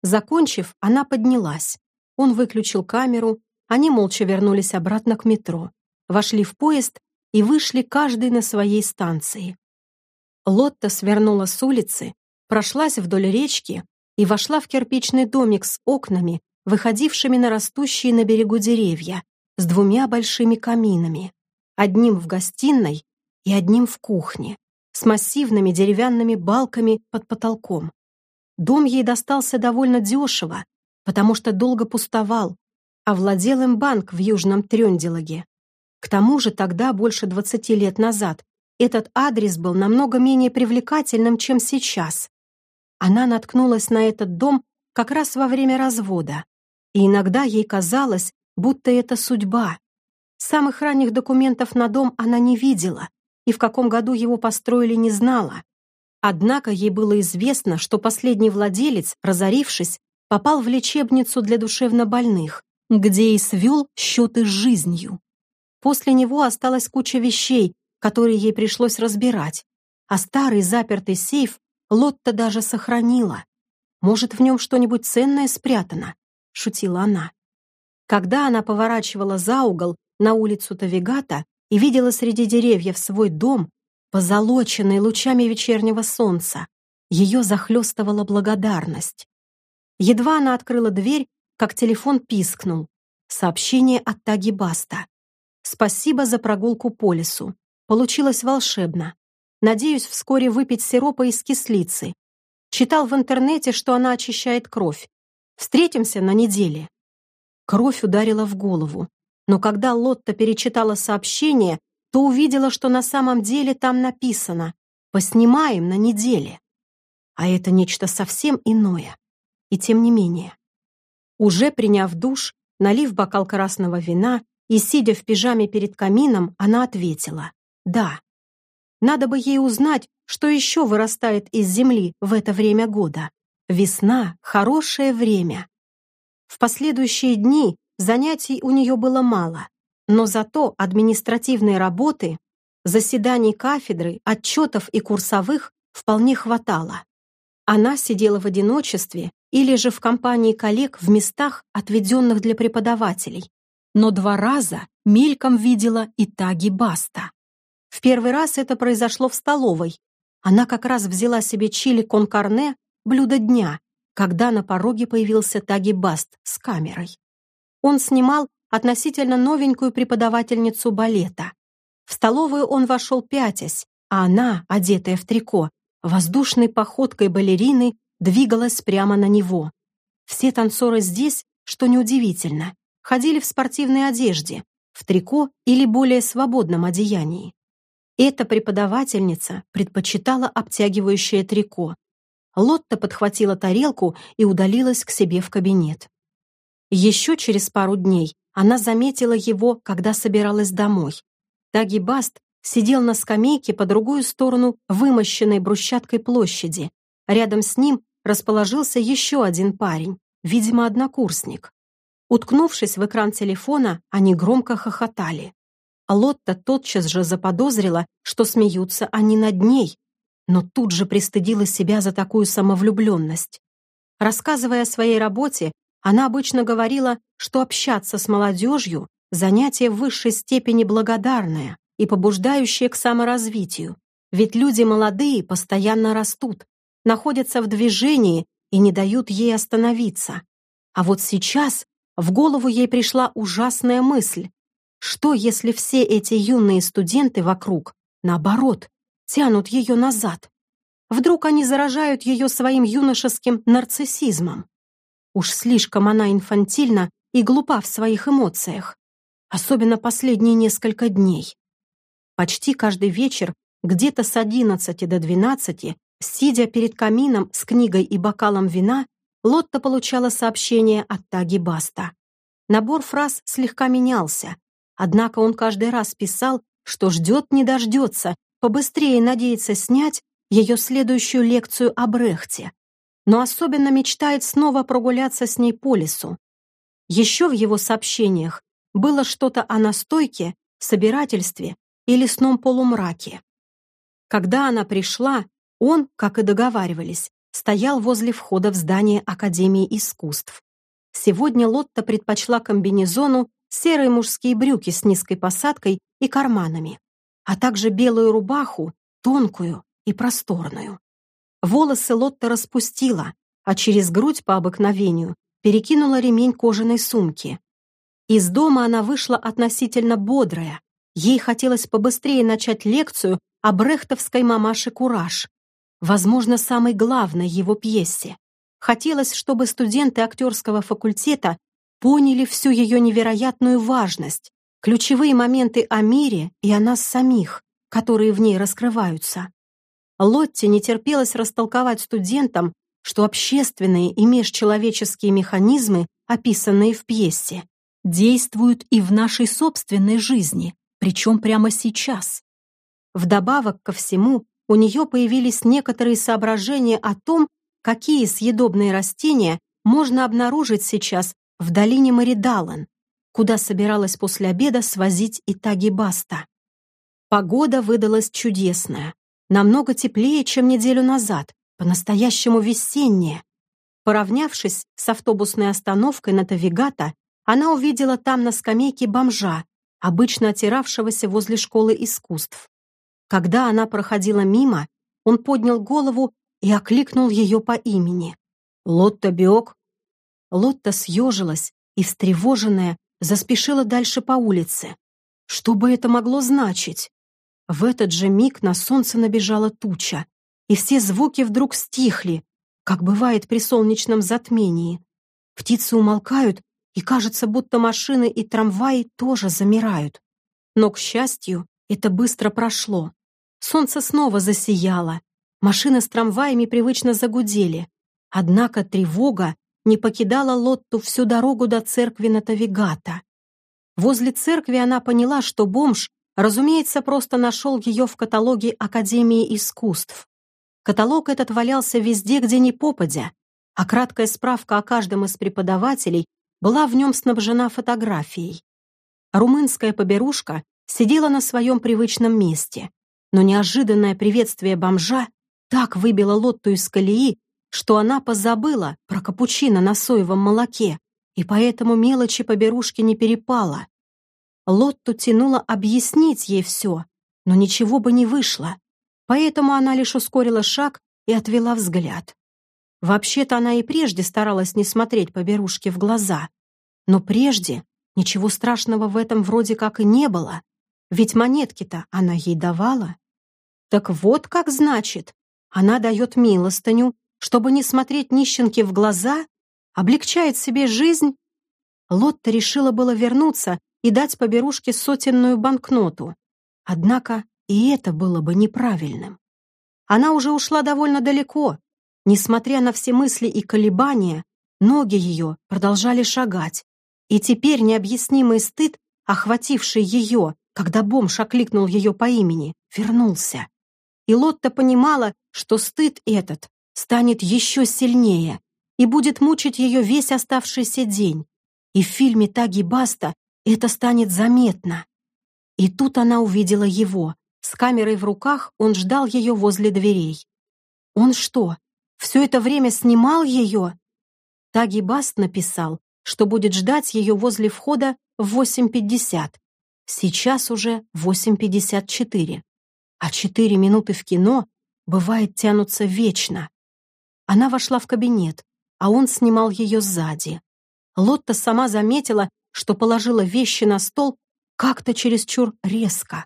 Закончив, она поднялась. Он выключил камеру, они молча вернулись обратно к метро, вошли в поезд и вышли каждый на своей станции. Лотта свернула с улицы, прошлась вдоль речки и вошла в кирпичный домик с окнами, выходившими на растущие на берегу деревья, с двумя большими каминами, одним в гостиной и одним в кухне, с массивными деревянными балками под потолком. Дом ей достался довольно дешево, потому что долго пустовал, а владел им банк в Южном Трёнделаге. К тому же тогда, больше 20 лет назад, этот адрес был намного менее привлекательным, чем сейчас. Она наткнулась на этот дом как раз во время развода, и иногда ей казалось, будто это судьба. Самых ранних документов на дом она не видела, и в каком году его построили не знала. Однако ей было известно, что последний владелец, разорившись, попал в лечебницу для душевнобольных, где и свел счеты с жизнью. После него осталась куча вещей, которые ей пришлось разбирать, а старый запертый сейф Лотта даже сохранила. «Может, в нем что-нибудь ценное спрятано?» — шутила она. Когда она поворачивала за угол на улицу Тавигата и видела среди деревьев свой дом, позолоченной лучами вечернего солнца. Ее захлестывала благодарность. Едва она открыла дверь, как телефон пискнул. Сообщение от Таги Баста. «Спасибо за прогулку по лесу. Получилось волшебно. Надеюсь вскоре выпить сиропа из кислицы. Читал в интернете, что она очищает кровь. Встретимся на неделе». Кровь ударила в голову. Но когда Лотта перечитала сообщение, то увидела, что на самом деле там написано «Поснимаем на неделе». А это нечто совсем иное. И тем не менее. Уже приняв душ, налив бокал красного вина и, сидя в пижаме перед камином, она ответила «Да». Надо бы ей узнать, что еще вырастает из земли в это время года. Весна — хорошее время. В последующие дни занятий у нее было мало, но зато административной работы, заседаний кафедры, отчетов и курсовых вполне хватало. Она сидела в одиночестве или же в компании коллег в местах, отведенных для преподавателей, но два раза мельком видела и Таги Баста. В первый раз это произошло в столовой. Она как раз взяла себе чили кон-карне, блюдо дня, когда на пороге появился Таги Баст с камерой. Он снимал относительно новенькую преподавательницу балета. В столовую он вошел пятясь, а она, одетая в трико, воздушной походкой балерины двигалась прямо на него. Все танцоры здесь, что неудивительно, ходили в спортивной одежде, в трико или более свободном одеянии. Эта преподавательница предпочитала обтягивающее трико. Лотта подхватила тарелку и удалилась к себе в кабинет. Еще через пару дней она заметила его, когда собиралась домой. Таги Баст сидел на скамейке по другую сторону вымощенной брусчаткой площади. Рядом с ним расположился еще один парень, видимо, однокурсник. Уткнувшись в экран телефона, они громко хохотали. Лотта тотчас же заподозрила, что смеются они над ней, но тут же пристыдила себя за такую самовлюбленность. Рассказывая о своей работе, она обычно говорила, что общаться с молодежью – занятие в высшей степени благодарное и побуждающее к саморазвитию, ведь люди молодые постоянно растут, находятся в движении и не дают ей остановиться. А вот сейчас в голову ей пришла ужасная мысль. Что, если все эти юные студенты вокруг, наоборот, тянут ее назад? Вдруг они заражают ее своим юношеским нарциссизмом? Уж слишком она инфантильна и глупа в своих эмоциях, особенно последние несколько дней. Почти каждый вечер, где-то с 11 до 12, Сидя перед камином с книгой и бокалом вина, Лотта получала сообщение от Таги Баста. Набор фраз слегка менялся, однако он каждый раз писал, что ждет не дождется, побыстрее надеется снять ее следующую лекцию о Брехте, но особенно мечтает снова прогуляться с ней по лесу. Еще в его сообщениях было что-то о настойке, собирательстве и лесном полумраке. Когда она пришла, он, как и договаривались, стоял возле входа в здание Академии искусств. Сегодня Лотта предпочла комбинезону серые мужские брюки с низкой посадкой и карманами, а также белую рубаху, тонкую и просторную. Волосы Лотта распустила, а через грудь по обыкновению перекинула ремень кожаной сумки. Из дома она вышла относительно бодрая. Ей хотелось побыстрее начать лекцию о брехтовской мамаше Кураж, возможно, самой главной его пьесе. Хотелось, чтобы студенты актерского факультета поняли всю ее невероятную важность, ключевые моменты о мире и о нас самих, которые в ней раскрываются. Лотте не терпелось растолковать студентам, что общественные и межчеловеческие механизмы, описанные в пьесе, действуют и в нашей собственной жизни, причем прямо сейчас. Вдобавок ко всему, у нее появились некоторые соображения о том, какие съедобные растения можно обнаружить сейчас в долине Маридалан, куда собиралась после обеда свозить Итаги Баста. Погода выдалась чудесная, намного теплее, чем неделю назад, по-настоящему весенняя. Поравнявшись с автобусной остановкой на Тавигата, она увидела там на скамейке бомжа, обычно отиравшегося возле школы искусств. Когда она проходила мимо, он поднял голову и окликнул ее по имени. «Лотта Биок, Лотта съежилась и, встревоженная, заспешила дальше по улице. Что бы это могло значить? В этот же миг на солнце набежала туча, и все звуки вдруг стихли, как бывает при солнечном затмении. Птицы умолкают, и кажется, будто машины и трамваи тоже замирают. Но, к счастью, это быстро прошло. Солнце снова засияло. Машины с трамваями привычно загудели. Однако тревога не покидала Лотту всю дорогу до церкви Натавигата. Возле церкви она поняла, что бомж, разумеется, просто нашел ее в каталоге Академии искусств. Каталог этот валялся везде, где ни попадя, а краткая справка о каждом из преподавателей была в нем снабжена фотографией. Румынская поберушка сидела на своем привычном месте, но неожиданное приветствие бомжа так выбило Лотту из колеи, что она позабыла про капучино на соевом молоке, и поэтому мелочи поберушки не перепала. Лотту тянуло объяснить ей все, но ничего бы не вышло, поэтому она лишь ускорила шаг и отвела взгляд. Вообще-то она и прежде старалась не смотреть поберушке в глаза, но прежде ничего страшного в этом вроде как и не было, ведь монетки-то она ей давала. Так вот как значит, она дает милостыню, чтобы не смотреть нищенке в глаза, облегчает себе жизнь. Лотта решила было вернуться и дать поберушке сотенную банкноту. Однако и это было бы неправильным. Она уже ушла довольно далеко. Несмотря на все мысли и колебания, ноги ее продолжали шагать. И теперь необъяснимый стыд, охвативший ее, когда бомж окликнул ее по имени, вернулся. И Лотта понимала, что стыд этот станет еще сильнее и будет мучить ее весь оставшийся день. И в фильме «Таги Баста» это станет заметно. И тут она увидела его. С камерой в руках он ждал ее возле дверей. Он что, все это время снимал ее? Таги Баст написал, что будет ждать ее возле входа в 8.50. Сейчас уже 8.54. А четыре минуты в кино, бывает, тянутся вечно. Она вошла в кабинет, а он снимал ее сзади. Лотта сама заметила, что положила вещи на стол как-то чересчур резко.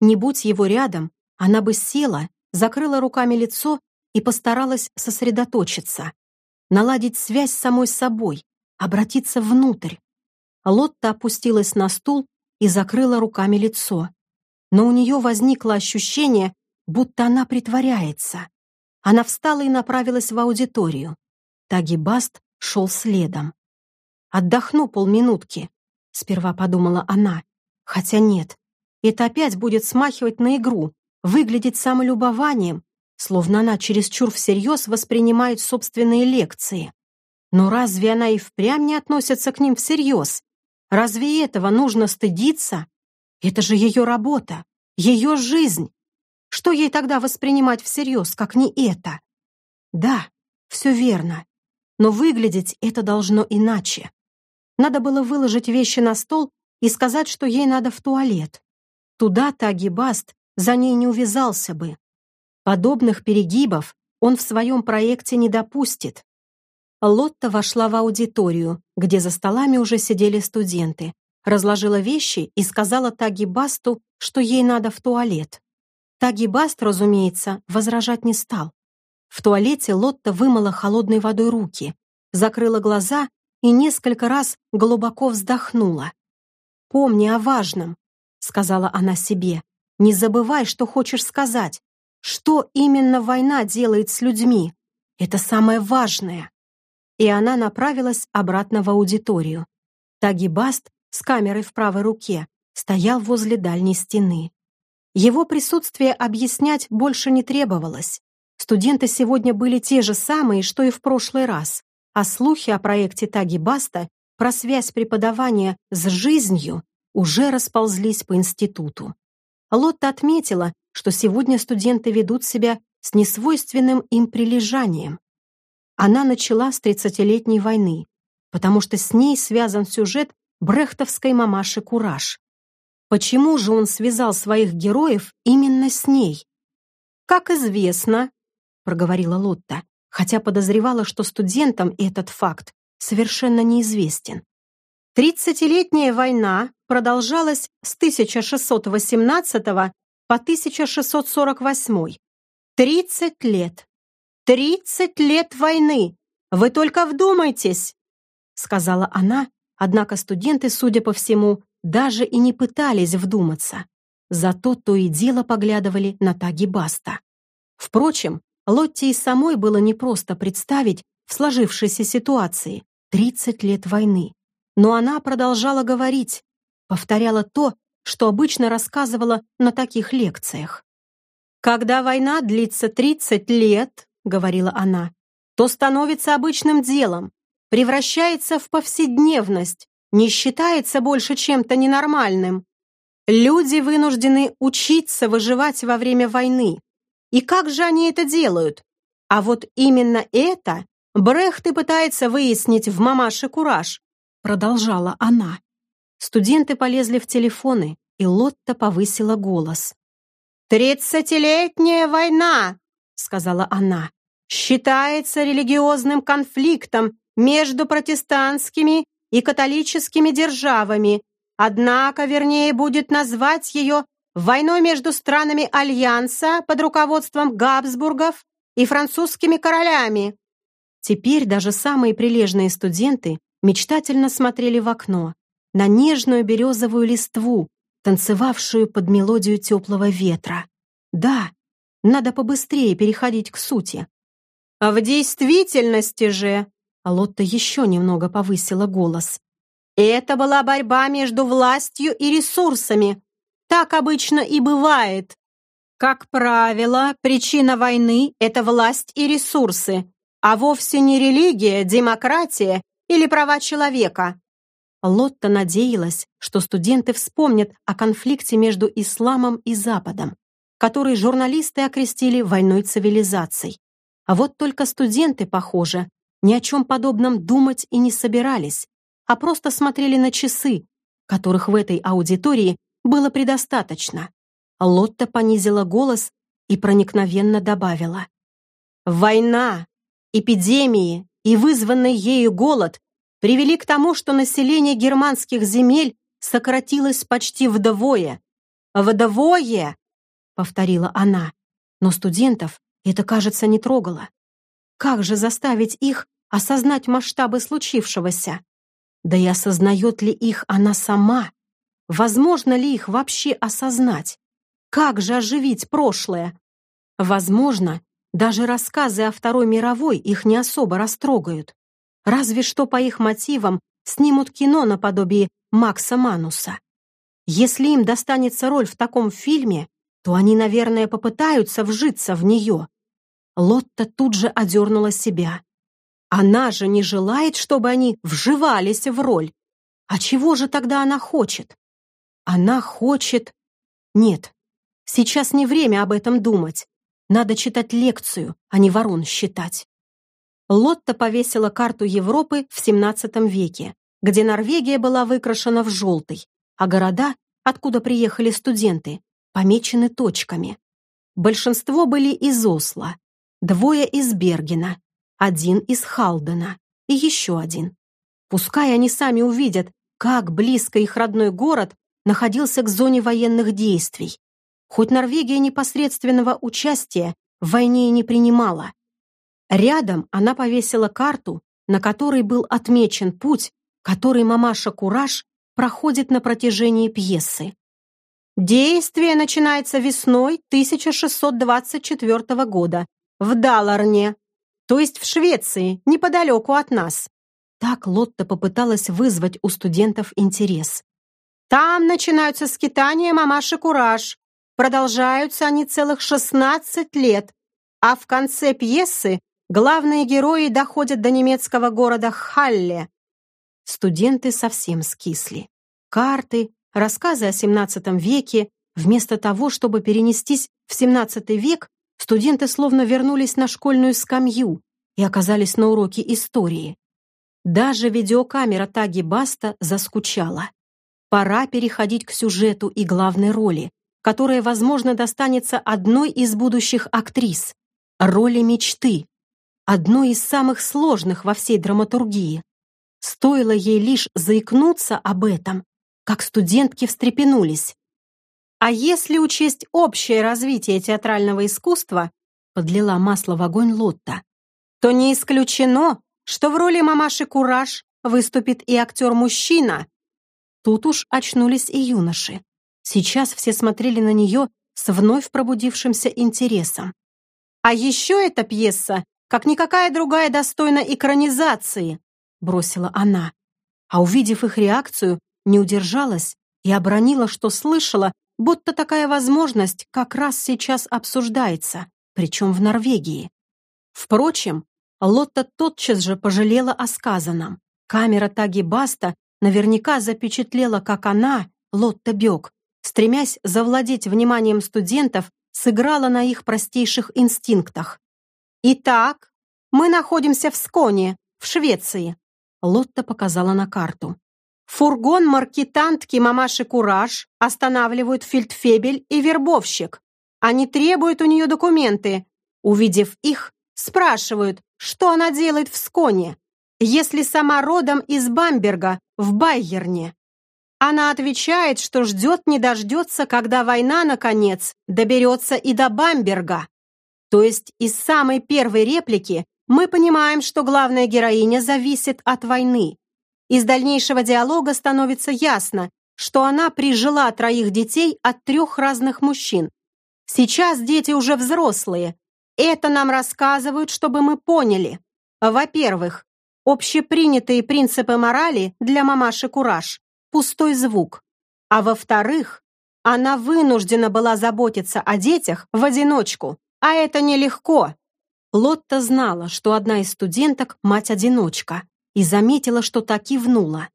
Не будь его рядом, она бы села, закрыла руками лицо и постаралась сосредоточиться, наладить связь с самой собой, обратиться внутрь. Лотта опустилась на стул и закрыла руками лицо. Но у нее возникло ощущение, будто она притворяется. Она встала и направилась в аудиторию. Таги Баст шел следом. «Отдохну полминутки», — сперва подумала она. Хотя нет, это опять будет смахивать на игру, выглядеть самолюбованием, словно она чересчур всерьез воспринимает собственные лекции. Но разве она и впрямь не относится к ним всерьез? Разве этого нужно стыдиться? Это же ее работа, ее жизнь. Что ей тогда воспринимать всерьез, как не это? Да, все верно. Но выглядеть это должно иначе. Надо было выложить вещи на стол и сказать, что ей надо в туалет. Туда Таги Баст за ней не увязался бы. Подобных перегибов он в своем проекте не допустит. Лотта вошла в аудиторию, где за столами уже сидели студенты, разложила вещи и сказала Таги Басту, что ей надо в туалет. Тагибаст, разумеется, возражать не стал. В туалете Лотта вымыла холодной водой руки, закрыла глаза и несколько раз глубоко вздохнула. «Помни о важном», — сказала она себе. «Не забывай, что хочешь сказать. Что именно война делает с людьми? Это самое важное». И она направилась обратно в аудиторию. Тагибаст с камерой в правой руке стоял возле дальней стены. Его присутствие объяснять больше не требовалось. Студенты сегодня были те же самые, что и в прошлый раз, а слухи о проекте Таги Баста про связь преподавания с жизнью уже расползлись по институту. Лотта отметила, что сегодня студенты ведут себя с несвойственным им прилежанием. Она начала с тридцатилетней войны, потому что с ней связан сюжет брехтовской мамаши Кураж. Почему же он связал своих героев именно с ней? «Как известно», — проговорила Лотта, хотя подозревала, что студентам этот факт совершенно неизвестен. Тридцатилетняя война продолжалась с 1618 по 1648. Тридцать лет. Тридцать лет войны! Вы только вдумайтесь!» Сказала она, однако студенты, судя по всему, даже и не пытались вдуматься. Зато то и дело поглядывали на Таги Баста. Впрочем, Лотте и самой было непросто представить в сложившейся ситуации 30 лет войны. Но она продолжала говорить, повторяла то, что обычно рассказывала на таких лекциях. «Когда война длится 30 лет, — говорила она, — то становится обычным делом, превращается в повседневность, не считается больше чем-то ненормальным. Люди вынуждены учиться выживать во время войны. И как же они это делают? А вот именно это Брехт и пытается выяснить в «Мамаше Кураж», продолжала она. Студенты полезли в телефоны, и Лотта повысила голос. «Тридцатилетняя война!» — сказала она. «Считается религиозным конфликтом между протестантскими и католическими державами, однако вернее будет назвать ее войной между странами Альянса под руководством Габсбургов и французскими королями. Теперь даже самые прилежные студенты мечтательно смотрели в окно, на нежную березовую листву, танцевавшую под мелодию теплого ветра. Да, надо побыстрее переходить к сути. А в действительности же, Лотта еще немного повысила голос, это была борьба между властью и ресурсами. Так обычно и бывает. Как правило, причина войны — это власть и ресурсы, а вовсе не религия, демократия или права человека. Лотта надеялась, что студенты вспомнят о конфликте между исламом и Западом, который журналисты окрестили войной цивилизаций. А вот только студенты, похоже, ни о чем подобном думать и не собирались, а просто смотрели на часы, которых в этой аудитории было предостаточно. Лотта понизила голос и проникновенно добавила. «Война эпидемии и вызванный ею голод привели к тому, что население германских земель сократилось почти вдвое. «Вдвое!» — повторила она. Но студентов это, кажется, не трогало. Как же заставить их осознать масштабы случившегося? Да и осознает ли их она сама? Возможно ли их вообще осознать? Как же оживить прошлое? Возможно, даже рассказы о Второй мировой их не особо растрогают. Разве что по их мотивам снимут кино наподобие Макса Мануса. Если им достанется роль в таком фильме, то они, наверное, попытаются вжиться в нее. Лотта тут же одернула себя. Она же не желает, чтобы они вживались в роль. А чего же тогда она хочет? Она хочет... Нет, сейчас не время об этом думать. Надо читать лекцию, а не ворон считать. Лотта повесила карту Европы в XVII веке, где Норвегия была выкрашена в желтый, а города, откуда приехали студенты, помечены точками. Большинство были из Осло, двое из Бергена, один из Халдена и еще один. Пускай они сами увидят, как близко их родной город находился к зоне военных действий, хоть Норвегия непосредственного участия в войне и не принимала. Рядом она повесила карту, на которой был отмечен путь, который мамаша Кураж проходит на протяжении пьесы. Действие начинается весной 1624 года в Даларне, то есть в Швеции, неподалеку от нас. Так Лотта попыталась вызвать у студентов интерес. Там начинаются скитания мамаши Кураж, Продолжаются они целых 16 лет, а в конце пьесы главные герои доходят до немецкого города Халле. Студенты совсем скисли. Карты, рассказы о XVII веке, вместо того, чтобы перенестись в XVII век, студенты словно вернулись на школьную скамью и оказались на уроке истории. Даже видеокамера Таги Баста заскучала. Пора переходить к сюжету и главной роли, которая, возможно, достанется одной из будущих актрис, роли мечты, одной из самых сложных во всей драматургии. Стоило ей лишь заикнуться об этом, как студентки встрепенулись. А если учесть общее развитие театрального искусства, подлила масло в огонь Лотта, то не исключено, что в роли мамаши Кураж выступит и актер-мужчина. Тут уж очнулись и юноши. Сейчас все смотрели на нее с вновь пробудившимся интересом. А еще эта пьеса, как никакая другая, достойна экранизации, бросила она. А увидев их реакцию, не удержалась и обронила, что слышала, будто такая возможность как раз сейчас обсуждается, причем в Норвегии. Впрочем, Лотта тотчас же пожалела о сказанном. Камера Таги Баста наверняка запечатлела, как она, Лотта Бёк, стремясь завладеть вниманием студентов, сыграла на их простейших инстинктах. «Итак, мы находимся в Сконе, в Швеции», Лотта показала на карту. Фургон маркетантки мамаши Кураж останавливают фельдфебель и вербовщик. Они требуют у нее документы. Увидев их, спрашивают, что она делает в Сконе, если сама родом из Бамберга, в Байерне. Она отвечает, что ждет не дождется, когда война, наконец, доберется и до Бамберга. То есть из самой первой реплики мы понимаем, что главная героиня зависит от войны. Из дальнейшего диалога становится ясно, что она прижила троих детей от трех разных мужчин. Сейчас дети уже взрослые. Это нам рассказывают, чтобы мы поняли. Во-первых, общепринятые принципы морали для мамаши Кураж – пустой звук. А во-вторых, она вынуждена была заботиться о детях в одиночку, а это нелегко. Лотта знала, что одна из студенток – мать-одиночка, и заметила, что так кивнула.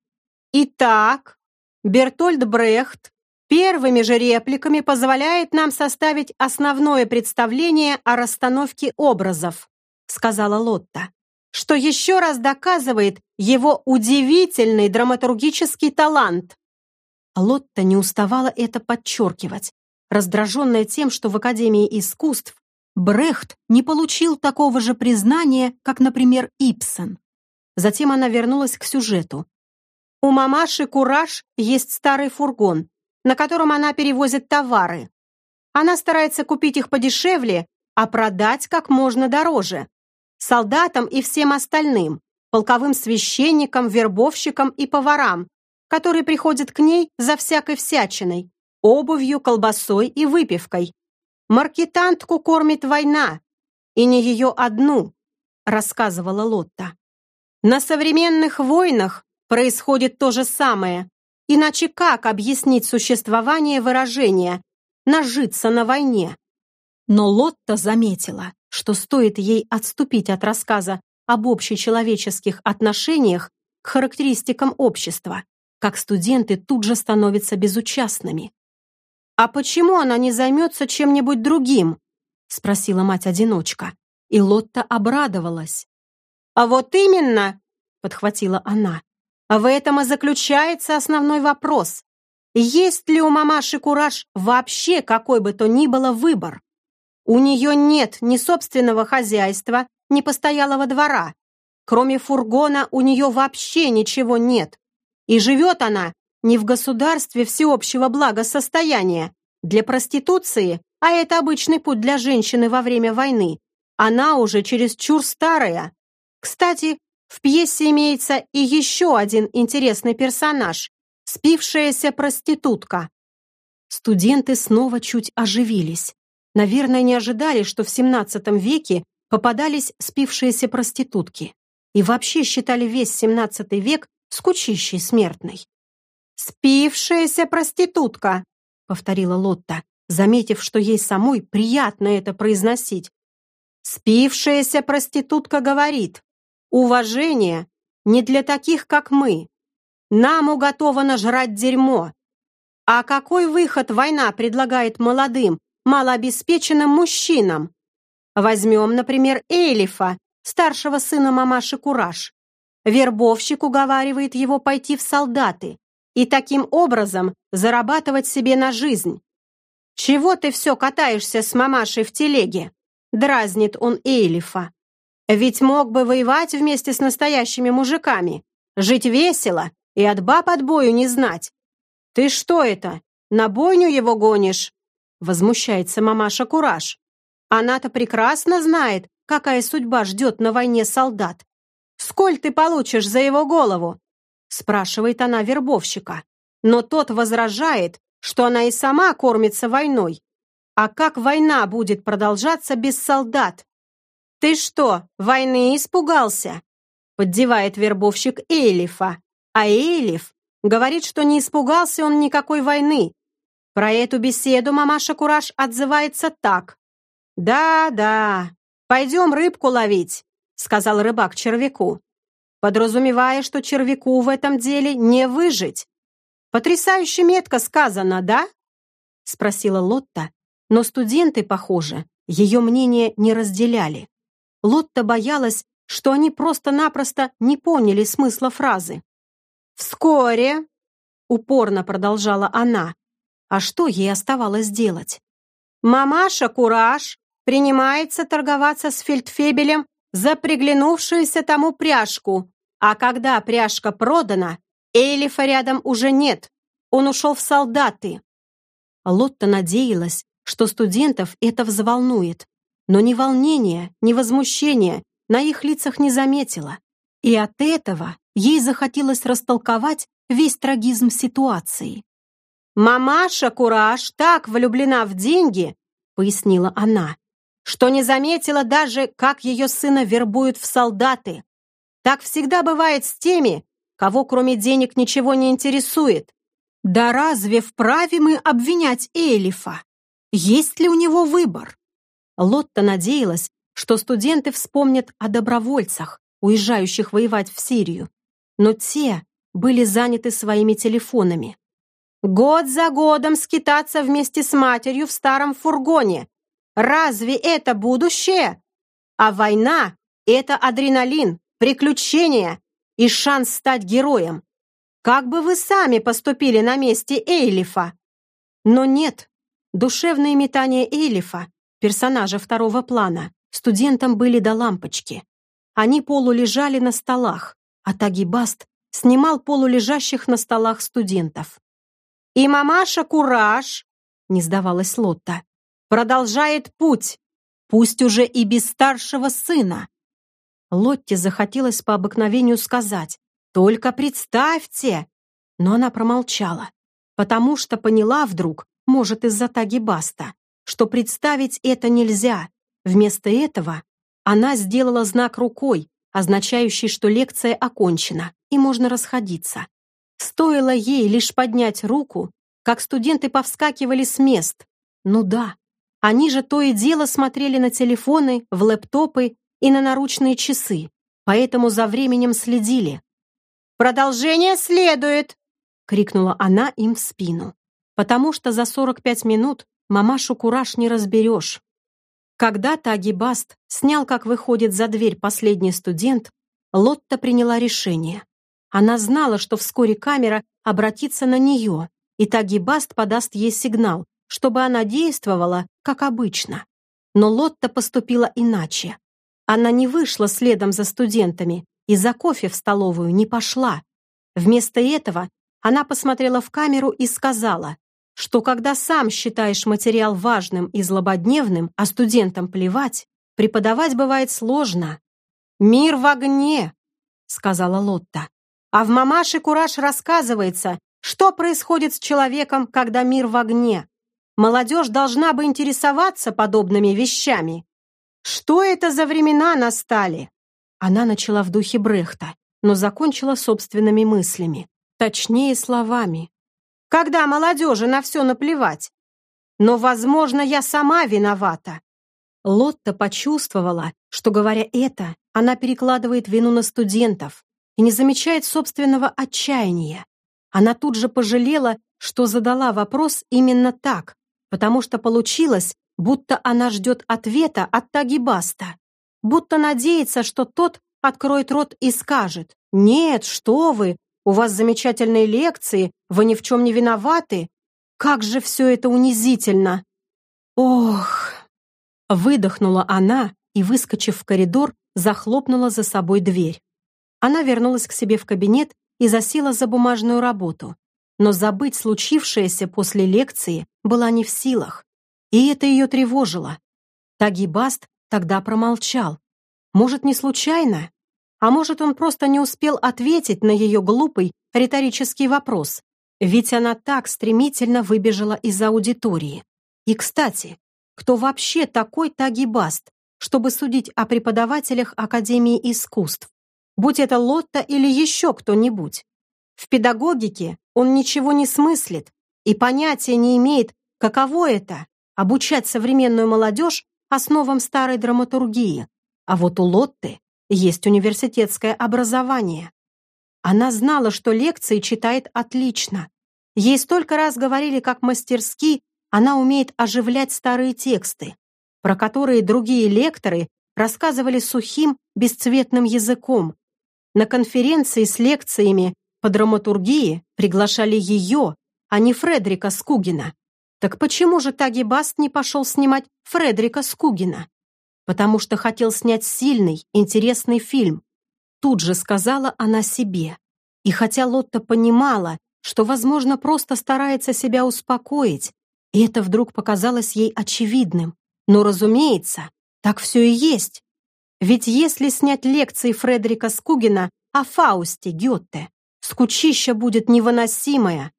Итак, Бертольд Брехт первыми же репликами позволяет нам составить основное представление о расстановке образов, сказала Лотта, что еще раз доказывает его удивительный драматургический талант. Лотта не уставала это подчеркивать, раздраженная тем, что в Академии искусств Брехт не получил такого же признания, как, например, Ипсон. Затем она вернулась к сюжету. У мамаши Кураж есть старый фургон, на котором она перевозит товары. Она старается купить их подешевле, а продать как можно дороже. Солдатам и всем остальным, полковым священникам, вербовщикам и поварам, которые приходят к ней за всякой всячиной, обувью, колбасой и выпивкой. Маркетантку кормит война, и не ее одну, рассказывала Лотта. На современных войнах происходит то же самое. Иначе как объяснить существование выражения «нажиться на войне»? Но Лотта заметила, что стоит ей отступить от рассказа об общечеловеческих отношениях к характеристикам общества, как студенты тут же становятся безучастными. «А почему она не займется чем-нибудь другим?» — спросила мать-одиночка. И Лотта обрадовалась. «А вот именно!» — подхватила она. «В этом и заключается основной вопрос. Есть ли у мамаши Кураж вообще какой бы то ни было выбор? У нее нет ни собственного хозяйства, ни постоялого двора. Кроме фургона у нее вообще ничего нет. И живет она не в государстве всеобщего благосостояния. Для проституции, а это обычный путь для женщины во время войны, она уже чересчур старая. Кстати, в пьесе имеется и еще один интересный персонаж – спившаяся проститутка. Студенты снова чуть оживились. Наверное, не ожидали, что в XVII веке попадались спившиеся проститутки. И вообще считали весь XVII век скучищей смертной. «Спившаяся проститутка», — повторила Лотта, заметив, что ей самой приятно это произносить. «Спившаяся проститутка говорит, уважение не для таких, как мы. Нам уготовано жрать дерьмо. А какой выход война предлагает молодым, малообеспеченным мужчинам? Возьмем, например, Эйлифа, старшего сына мамаши Кураж. Вербовщик уговаривает его пойти в солдаты и таким образом зарабатывать себе на жизнь. «Чего ты все катаешься с мамашей в телеге?» — дразнит он Эйлифа. «Ведь мог бы воевать вместе с настоящими мужиками. Жить весело и от баб отбою не знать. Ты что это, на бойню его гонишь?» Возмущается мамаша Кураж. Она-то прекрасно знает, какая судьба ждет на войне солдат. «Сколь ты получишь за его голову?» спрашивает она вербовщика. Но тот возражает, что она и сама кормится войной. А как война будет продолжаться без солдат? «Ты что, войны испугался?» поддевает вербовщик Эйлифа. А Эйлиф говорит, что не испугался он никакой войны. Про эту беседу мамаша Кураж отзывается так. «Да-да, пойдем рыбку ловить», — сказал рыбак червяку, подразумевая, что червяку в этом деле не выжить. «Потрясающе метко сказано, да?» — спросила Лотта, но студенты, похоже, ее мнение не разделяли. Лотта боялась, что они просто-напросто не поняли смысла фразы. «Вскоре», — упорно продолжала она, а что ей оставалось делать? «Мамаша Кураж принимается торговаться с фельдфебелем за приглянувшуюся тому пряжку, а когда пряжка продана, Эйлифа рядом уже нет, он ушел в солдаты». Лотта надеялась, что студентов это взволнует, но ни волнения, ни возмущения на их лицах не заметила, и от этого ей захотелось растолковать весь трагизм ситуации. «Мамаша Кураж так влюблена в деньги», — пояснила она, «что не заметила даже, как ее сына вербуют в солдаты. Так всегда бывает с теми, кого кроме денег ничего не интересует. Да разве вправе мы обвинять Элифа? Есть ли у него выбор?» Лотта надеялась, что студенты вспомнят о добровольцах, уезжающих воевать в Сирию, но те были заняты своими телефонами. Год за годом скитаться вместе с матерью в старом фургоне. Разве это будущее? А война — это адреналин, приключения и шанс стать героем. Как бы вы сами поступили на месте Эйлифа? Но нет, душевные метания Эйлифа, персонажа второго плана, студентам были до лампочки. Они полулежали на столах, а Тагибаст снимал полулежащих на столах студентов. И мамаша Кураж, не сдавалась Лотта, продолжает путь, пусть уже и без старшего сына. Лотте захотелось по обыкновению сказать «Только представьте!» Но она промолчала, потому что поняла вдруг, может, из-за таги Баста, что представить это нельзя. Вместо этого она сделала знак рукой, означающий, что лекция окончена и можно расходиться. Стоило ей лишь поднять руку, как студенты повскакивали с мест. Ну да, они же то и дело смотрели на телефоны, в лэптопы и на наручные часы, поэтому за временем следили. «Продолжение следует!» — крикнула она им в спину. Потому что за 45 минут мамашу кураж не разберешь. Когда-то Агибаст снял, как выходит за дверь последний студент, Лотта приняла решение. Она знала, что вскоре камера обратится на нее, и Тагибаст подаст ей сигнал, чтобы она действовала, как обычно. Но Лотта поступила иначе. Она не вышла следом за студентами и за кофе в столовую не пошла. Вместо этого она посмотрела в камеру и сказала, что когда сам считаешь материал важным и злободневным, а студентам плевать, преподавать бывает сложно. «Мир в огне», — сказала Лотта. А в «Мамаше Кураж» рассказывается, что происходит с человеком, когда мир в огне. Молодежь должна бы интересоваться подобными вещами. Что это за времена настали? Она начала в духе Брехта, но закончила собственными мыслями. Точнее, словами. Когда молодежи на все наплевать? Но, возможно, я сама виновата. Лотта почувствовала, что, говоря это, она перекладывает вину на студентов, и не замечает собственного отчаяния. Она тут же пожалела, что задала вопрос именно так, потому что получилось, будто она ждет ответа от Тагибаста, будто надеется, что тот откроет рот и скажет «Нет, что вы, у вас замечательные лекции, вы ни в чем не виноваты. Как же все это унизительно!» «Ох!» Выдохнула она и, выскочив в коридор, захлопнула за собой дверь. Она вернулась к себе в кабинет и засела за бумажную работу. Но забыть случившееся после лекции была не в силах. И это ее тревожило. Тагибаст тогда промолчал. Может, не случайно? А может, он просто не успел ответить на ее глупый риторический вопрос, ведь она так стремительно выбежала из аудитории. И, кстати, кто вообще такой Тагибаст, чтобы судить о преподавателях Академии искусств? Будь это Лотта или еще кто-нибудь. В педагогике он ничего не смыслит и понятия не имеет, каково это — обучать современную молодежь основам старой драматургии. А вот у Лотты есть университетское образование. Она знала, что лекции читает отлично. Ей столько раз говорили, как мастерски она умеет оживлять старые тексты, про которые другие лекторы рассказывали сухим, бесцветным языком. На конференции с лекциями по драматургии приглашали ее, а не Фредрика Скугина. Так почему же Таги Баст не пошел снимать Фредрика Скугина? Потому что хотел снять сильный, интересный фильм. Тут же сказала она себе. И хотя Лотта понимала, что, возможно, просто старается себя успокоить, и это вдруг показалось ей очевидным. Но, разумеется, так все и есть. Ведь если снять лекции Фредерика Скугина о Фаусте Гетте, скучища будет невыносимая.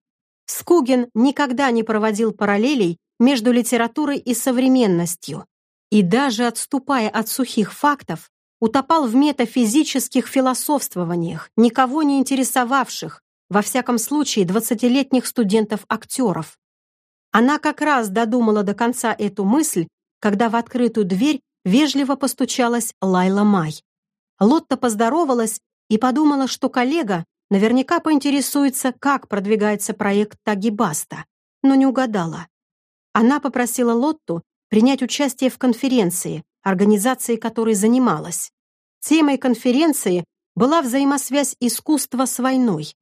Скугин никогда не проводил параллелей между литературой и современностью и даже отступая от сухих фактов, утопал в метафизических философствованиях, никого не интересовавших, во всяком случае, двадцатилетних студентов-актеров. Она как раз додумала до конца эту мысль, когда в открытую дверь вежливо постучалась Лайла Май. Лотта поздоровалась и подумала, что коллега наверняка поинтересуется, как продвигается проект Тагибаста, но не угадала. Она попросила Лотту принять участие в конференции, организацией которой занималась. Темой конференции была взаимосвязь искусства с войной.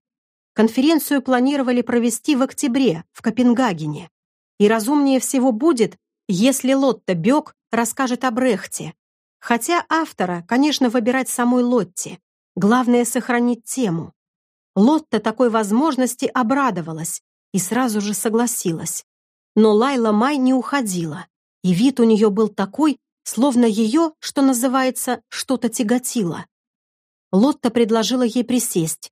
Конференцию планировали провести в октябре в Копенгагене. И разумнее всего будет, если Лотта Бёк расскажет о Брехте. Хотя автора, конечно, выбирать самой Лотте. Главное — сохранить тему. Лотта такой возможности обрадовалась и сразу же согласилась. Но Лайла Май не уходила и вид у нее был такой, словно ее, что называется, что-то тяготило. Лотта предложила ей присесть.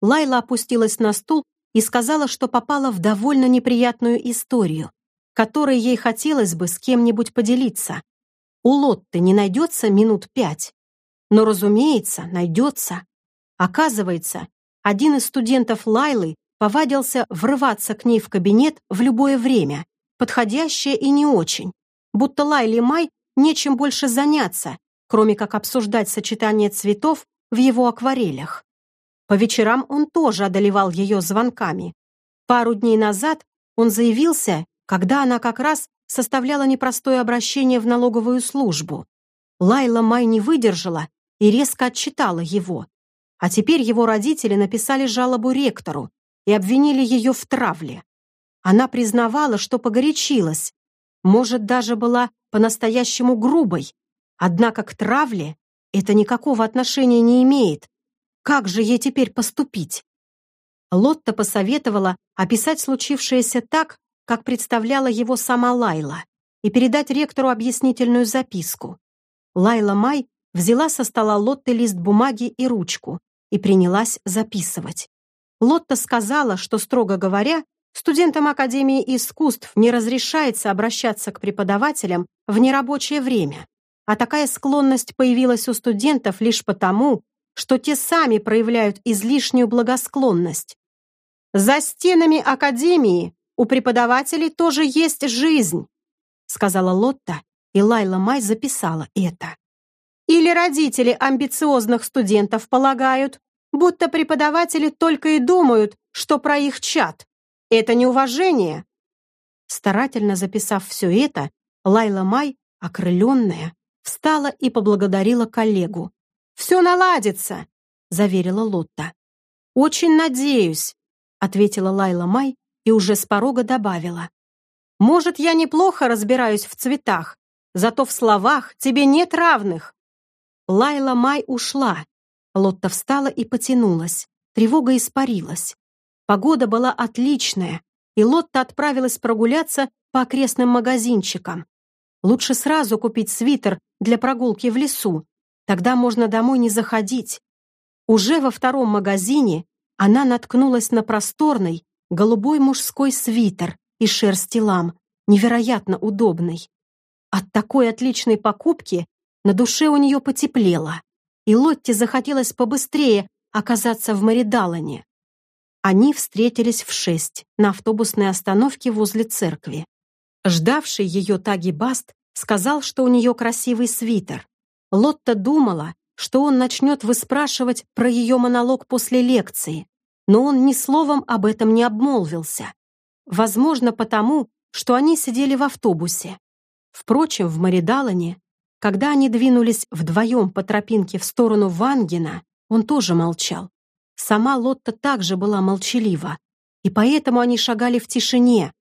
Лайла опустилась на стул и сказала, что попала в довольно неприятную историю, которой ей хотелось бы с кем-нибудь поделиться. У Лотты не найдется минут пять. Но, разумеется, найдется. Оказывается, один из студентов Лайлы повадился врываться к ней в кабинет в любое время, подходящее и не очень будто Лайли Май нечем больше заняться, кроме как обсуждать сочетание цветов в его акварелях. По вечерам он тоже одолевал ее звонками. Пару дней назад он заявился, когда она как раз составляла непростое обращение в налоговую службу. Лайла Май не выдержала и резко отчитала его. А теперь его родители написали жалобу ректору и обвинили ее в травле. Она признавала, что погорячилась, может, даже была по-настоящему грубой. Однако к травле это никакого отношения не имеет. Как же ей теперь поступить? Лотта посоветовала описать случившееся так, как представляла его сама Лайла, и передать ректору объяснительную записку. Лайла Май взяла со стола Лотты лист бумаги и ручку и принялась записывать. Лотта сказала, что, строго говоря, Студентам Академии искусств не разрешается обращаться к преподавателям в нерабочее время, а такая склонность появилась у студентов лишь потому, что те сами проявляют излишнюю благосклонность. «За стенами Академии у преподавателей тоже есть жизнь», сказала Лотта, и Лайла Май записала это. Или родители амбициозных студентов полагают, будто преподаватели только и думают, что про их чат, это неуважение!» Старательно записав все это, Лайла Май, окрыленная, встала и поблагодарила коллегу. «Все наладится!» — заверила Лотта. «Очень надеюсь», — ответила Лайла Май и уже с порога добавила. «Может, я неплохо разбираюсь в цветах, зато в словах тебе нет равных». Лайла Май ушла, Лотта встала и потянулась. Тревога испарилась. Погода была отличная, и Лотта отправилась прогуляться по окрестным магазинчикам. Лучше сразу купить свитер для прогулки в лесу, тогда можно домой не заходить. Уже во втором магазине она наткнулась на просторный, голубой мужской свитер из шерсти лам, невероятно удобный. От такой отличной покупки на душе у нее потеплело, и Лотте захотелось побыстрее оказаться в Маридалане. Они встретились в шесть на автобусной остановке возле церкви. Ждавший ее Таги Баст сказал, что у нее красивый свитер. Лотта думала, что он начнет выспрашивать про ее монолог после лекции, но он ни словом об этом не обмолвился. Возможно, потому, что они сидели в автобусе. Впрочем, в Маридалане, когда они двинулись вдвоем по тропинке в сторону Вангена, он тоже молчал. Сама Лотта также была молчалива, и поэтому они шагали в тишине.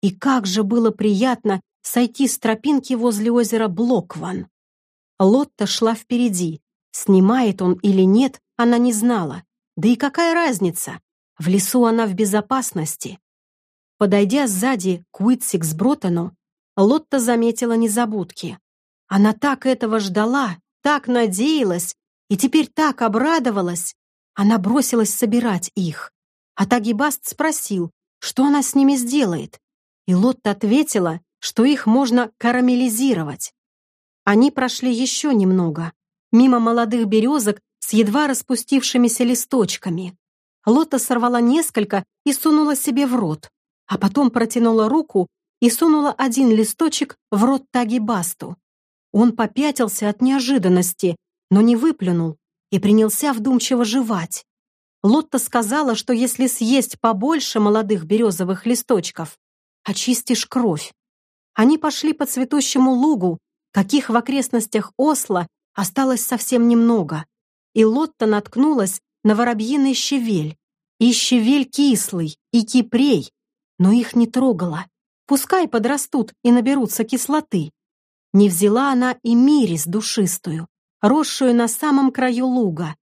И как же было приятно сойти с тропинки возле озера Блокван. Лотта шла впереди. Снимает он или нет, она не знала. Да и какая разница? В лесу она в безопасности. Подойдя сзади к Уитсикс-Бротону, Лотта заметила незабудки. Она так этого ждала, так надеялась и теперь так обрадовалась. Она бросилась собирать их. А Тагибаст спросил, что она с ними сделает. И Лотта ответила, что их можно карамелизировать. Они прошли еще немного, мимо молодых березок с едва распустившимися листочками. Лотта сорвала несколько и сунула себе в рот, а потом протянула руку и сунула один листочек в рот Таги Басту. Он попятился от неожиданности, но не выплюнул и принялся вдумчиво жевать. Лотта сказала, что если съесть побольше молодых березовых листочков, очистишь кровь. Они пошли по цветущему лугу, каких в окрестностях Осло осталось совсем немного, и Лотта наткнулась на воробьиный щавель. И щавель кислый, и кипрей, но их не трогала. Пускай подрастут и наберутся кислоты. Не взяла она и мирис душистую, росшую на самом краю луга.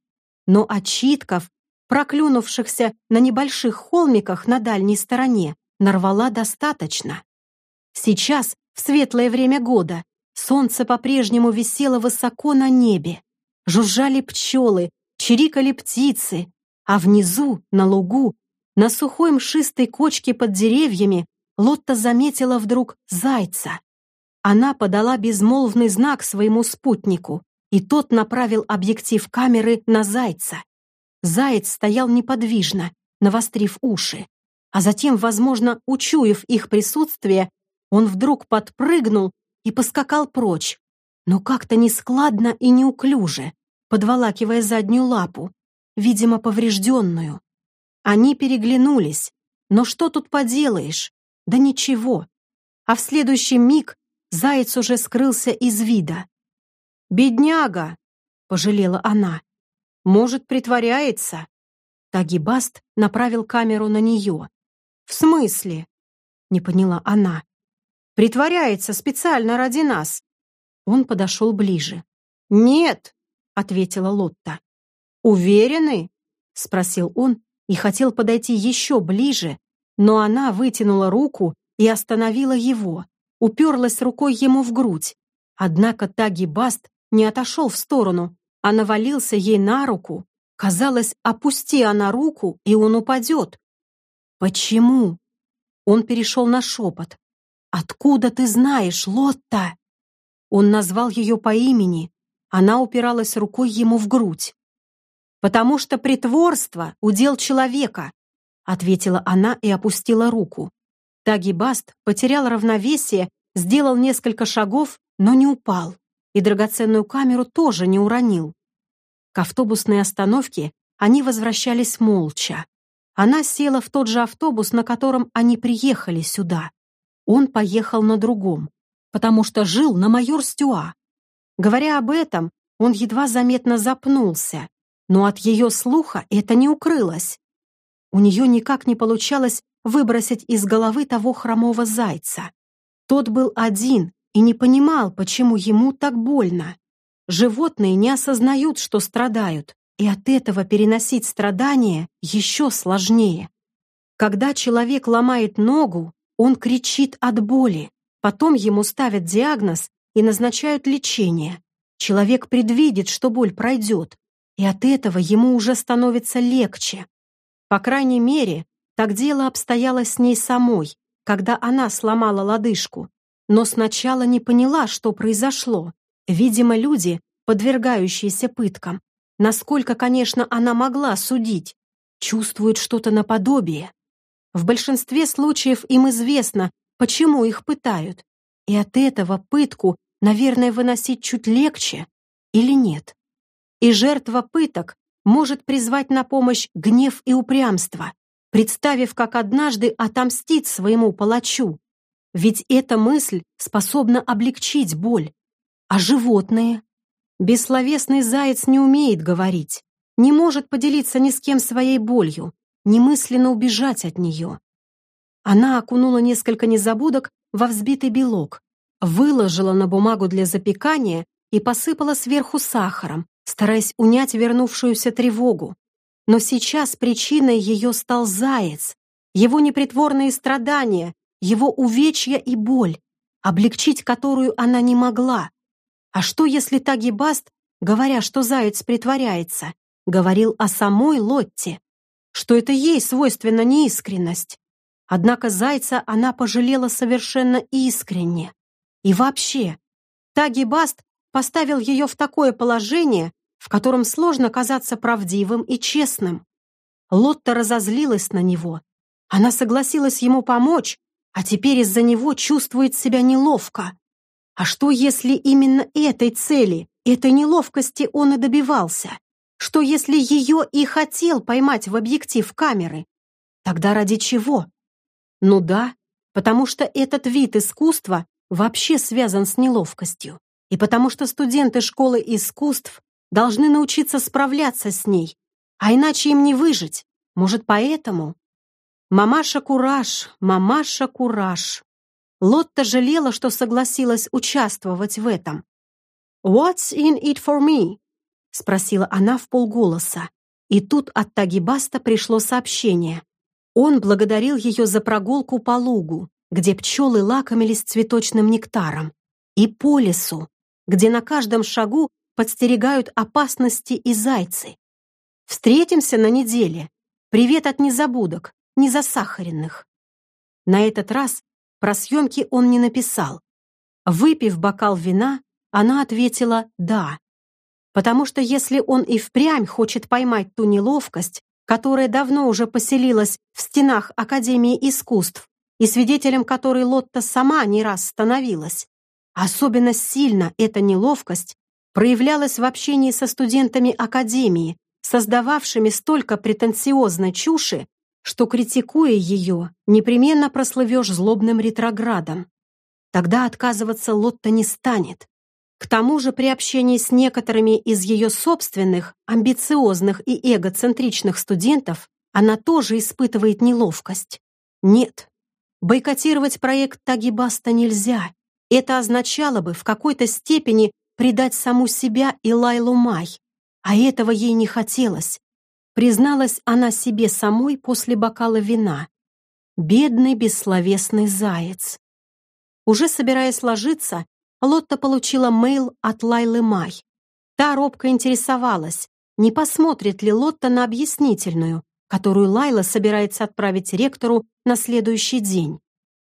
Но отчитков, проклюнувшихся на небольших холмиках на дальней стороне, нарвала достаточно. Сейчас, в светлое время года, солнце по-прежнему висело высоко на небе. Жужжали пчелы, чирикали птицы, а внизу, на лугу, на сухой мшистой кочке под деревьями Лотта заметила вдруг зайца. Она подала безмолвный знак своему спутнику, и тот направил объектив камеры на зайца. Заяц стоял неподвижно, навострив уши, а затем, возможно, учуяв их присутствие, он вдруг подпрыгнул и поскакал прочь, но как-то нескладно и неуклюже, подволакивая заднюю лапу, видимо, поврежденную. Они переглянулись. Но что тут поделаешь? Да ничего. А в следующий миг заяц уже скрылся из вида. «Бедняга!» — пожалела она. «Может, притворяется?» Тагибаст направил камеру на нее. «В смысле?» — не поняла она. «Притворяется специально ради нас». Он подошел ближе. «Нет», — ответила Лотта. «Уверены?» — спросил он, и хотел подойти еще ближе, но она вытянула руку и остановила его, уперлась рукой ему в грудь. Однако Таги Баст не отошел в сторону, а навалился ей на руку. Казалось, опусти она руку, и он упадет. «Почему?» Он перешел на шепот. «Откуда ты знаешь, Лотта?» Он назвал ее по имени. Она упиралась рукой ему в грудь потому что притворство — удел человека», — ответила она и опустила руку. Таги Баст потерял равновесие, сделал несколько шагов, но не упал, и драгоценную камеру тоже не уронил. К автобусной остановке они возвращались молча. Она села в тот же автобус, на котором они приехали сюда. Он поехал на другом, потому что жил на майор Стюа. Говоря об этом, он едва заметно запнулся, но от ее слуха это не укрылось. У нее никак не получалось выбросить из головы того хромого зайца. Тот был один и не понимал, почему ему так больно. Животные не осознают, что страдают, и от этого переносить страдания еще сложнее. Когда человек ломает ногу, он кричит от боли, потом ему ставят диагноз и назначают лечение. Человек предвидит, что боль пройдет, и от этого ему уже становится легче. По крайней мере, так дело обстояло с ней самой, когда она сломала лодыжку, но сначала не поняла, что произошло. Видимо, люди, подвергающиеся пыткам, насколько, конечно, она могла судить, чувствуют что-то наподобие. В большинстве случаев им известно, почему их пытают, и от этого пытку, наверное, выносить чуть легче или нет. И жертва пыток может призвать на помощь гнев и упрямство, представив, как однажды отомстит своему палачу. Ведь эта мысль способна облегчить боль. А животные? Бессловесный заяц не умеет говорить, не может поделиться ни с кем своей болью, немысленно убежать от нее. Она окунула несколько незабудок во взбитый белок, выложила на бумагу для запекания и посыпала сверху сахаром, стараясь унять вернувшуюся тревогу. Но сейчас причиной ее стал заяц, его непритворные страдания, его увечья и боль, облегчить которую она не могла. А что, если Тагибаст, говоря, что заяц притворяется, говорил о самой Лотте, что это ей свойственна неискренность? Однако зайца она пожалела совершенно искренне. И вообще, Тагибаст поставил ее в такое положение, в котором сложно казаться правдивым и честным. Лотта разозлилась на него. Она согласилась ему помочь, а теперь из-за него чувствует себя неловко. А что, если именно этой цели, этой неловкости он и добивался? Что, если ее и хотел поймать в объектив камеры? Тогда ради чего? Ну да, потому что этот вид искусства вообще связан с неловкостью, и потому что студенты школы искусств должны научиться справляться с ней, а иначе им не выжить. Может, поэтому? Мамаша Кураж, мамаша Кураж. Лотта жалела, что согласилась участвовать в этом. «What's in it for me?» — спросила она в полголоса. И тут от Тагибаста пришло сообщение. Он благодарил ее за прогулку по лугу, где пчелы лакомились цветочным нектаром, и по лесу, где на каждом шагу подстерегают опасности и зайцы. Встретимся на неделе. Привет от незабудок, незасахаренных. На этот раз про съемки он не написал. Выпив бокал вина, она ответила «да». Потому что если он и впрямь хочет поймать ту неловкость, которая давно уже поселилась в стенах Академии искусств и свидетелем которой Лотта сама не раз становилась, особенно сильно эта неловкость проявлялась в общении со студентами Академии, создававшими столько претенциозной чуши, что, критикуя ее, непременно прослывешь злобным ретроградом. Тогда отказываться Лотта не станет. К тому же при общении с некоторыми из ее собственных, амбициозных и эгоцентричных студентов она тоже испытывает неловкость. Нет, бойкотировать проект Тагибаста нельзя. Это означало бы в какой-то степени предать саму себя и Лайлу Май, а этого ей не хотелось. Призналась она себе самой после бокала вина. Бедный бессловесный заяц. Уже собираясь ложиться, Лотта получила мейл от Лайлы Май. Та робко интересовалась, не посмотрит ли Лотта на объяснительную, которую Лайла собирается отправить ректору на следующий день.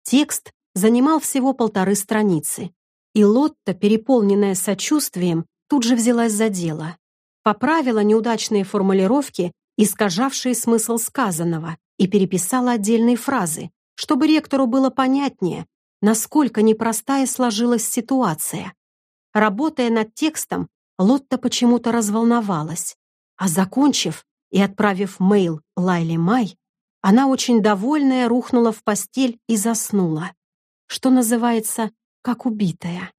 Текст занимал всего полторы страницы. И Лотта, переполненная сочувствием, тут же взялась за дело. Поправила неудачные формулировки, искажавшие смысл сказанного, и переписала отдельные фразы, чтобы ректору было понятнее, насколько непростая сложилась ситуация. Работая над текстом, Лотта почему-то разволновалась, а закончив и отправив мейл Лайле Май, она очень довольная рухнула в постель и заснула, что называется, как убитая.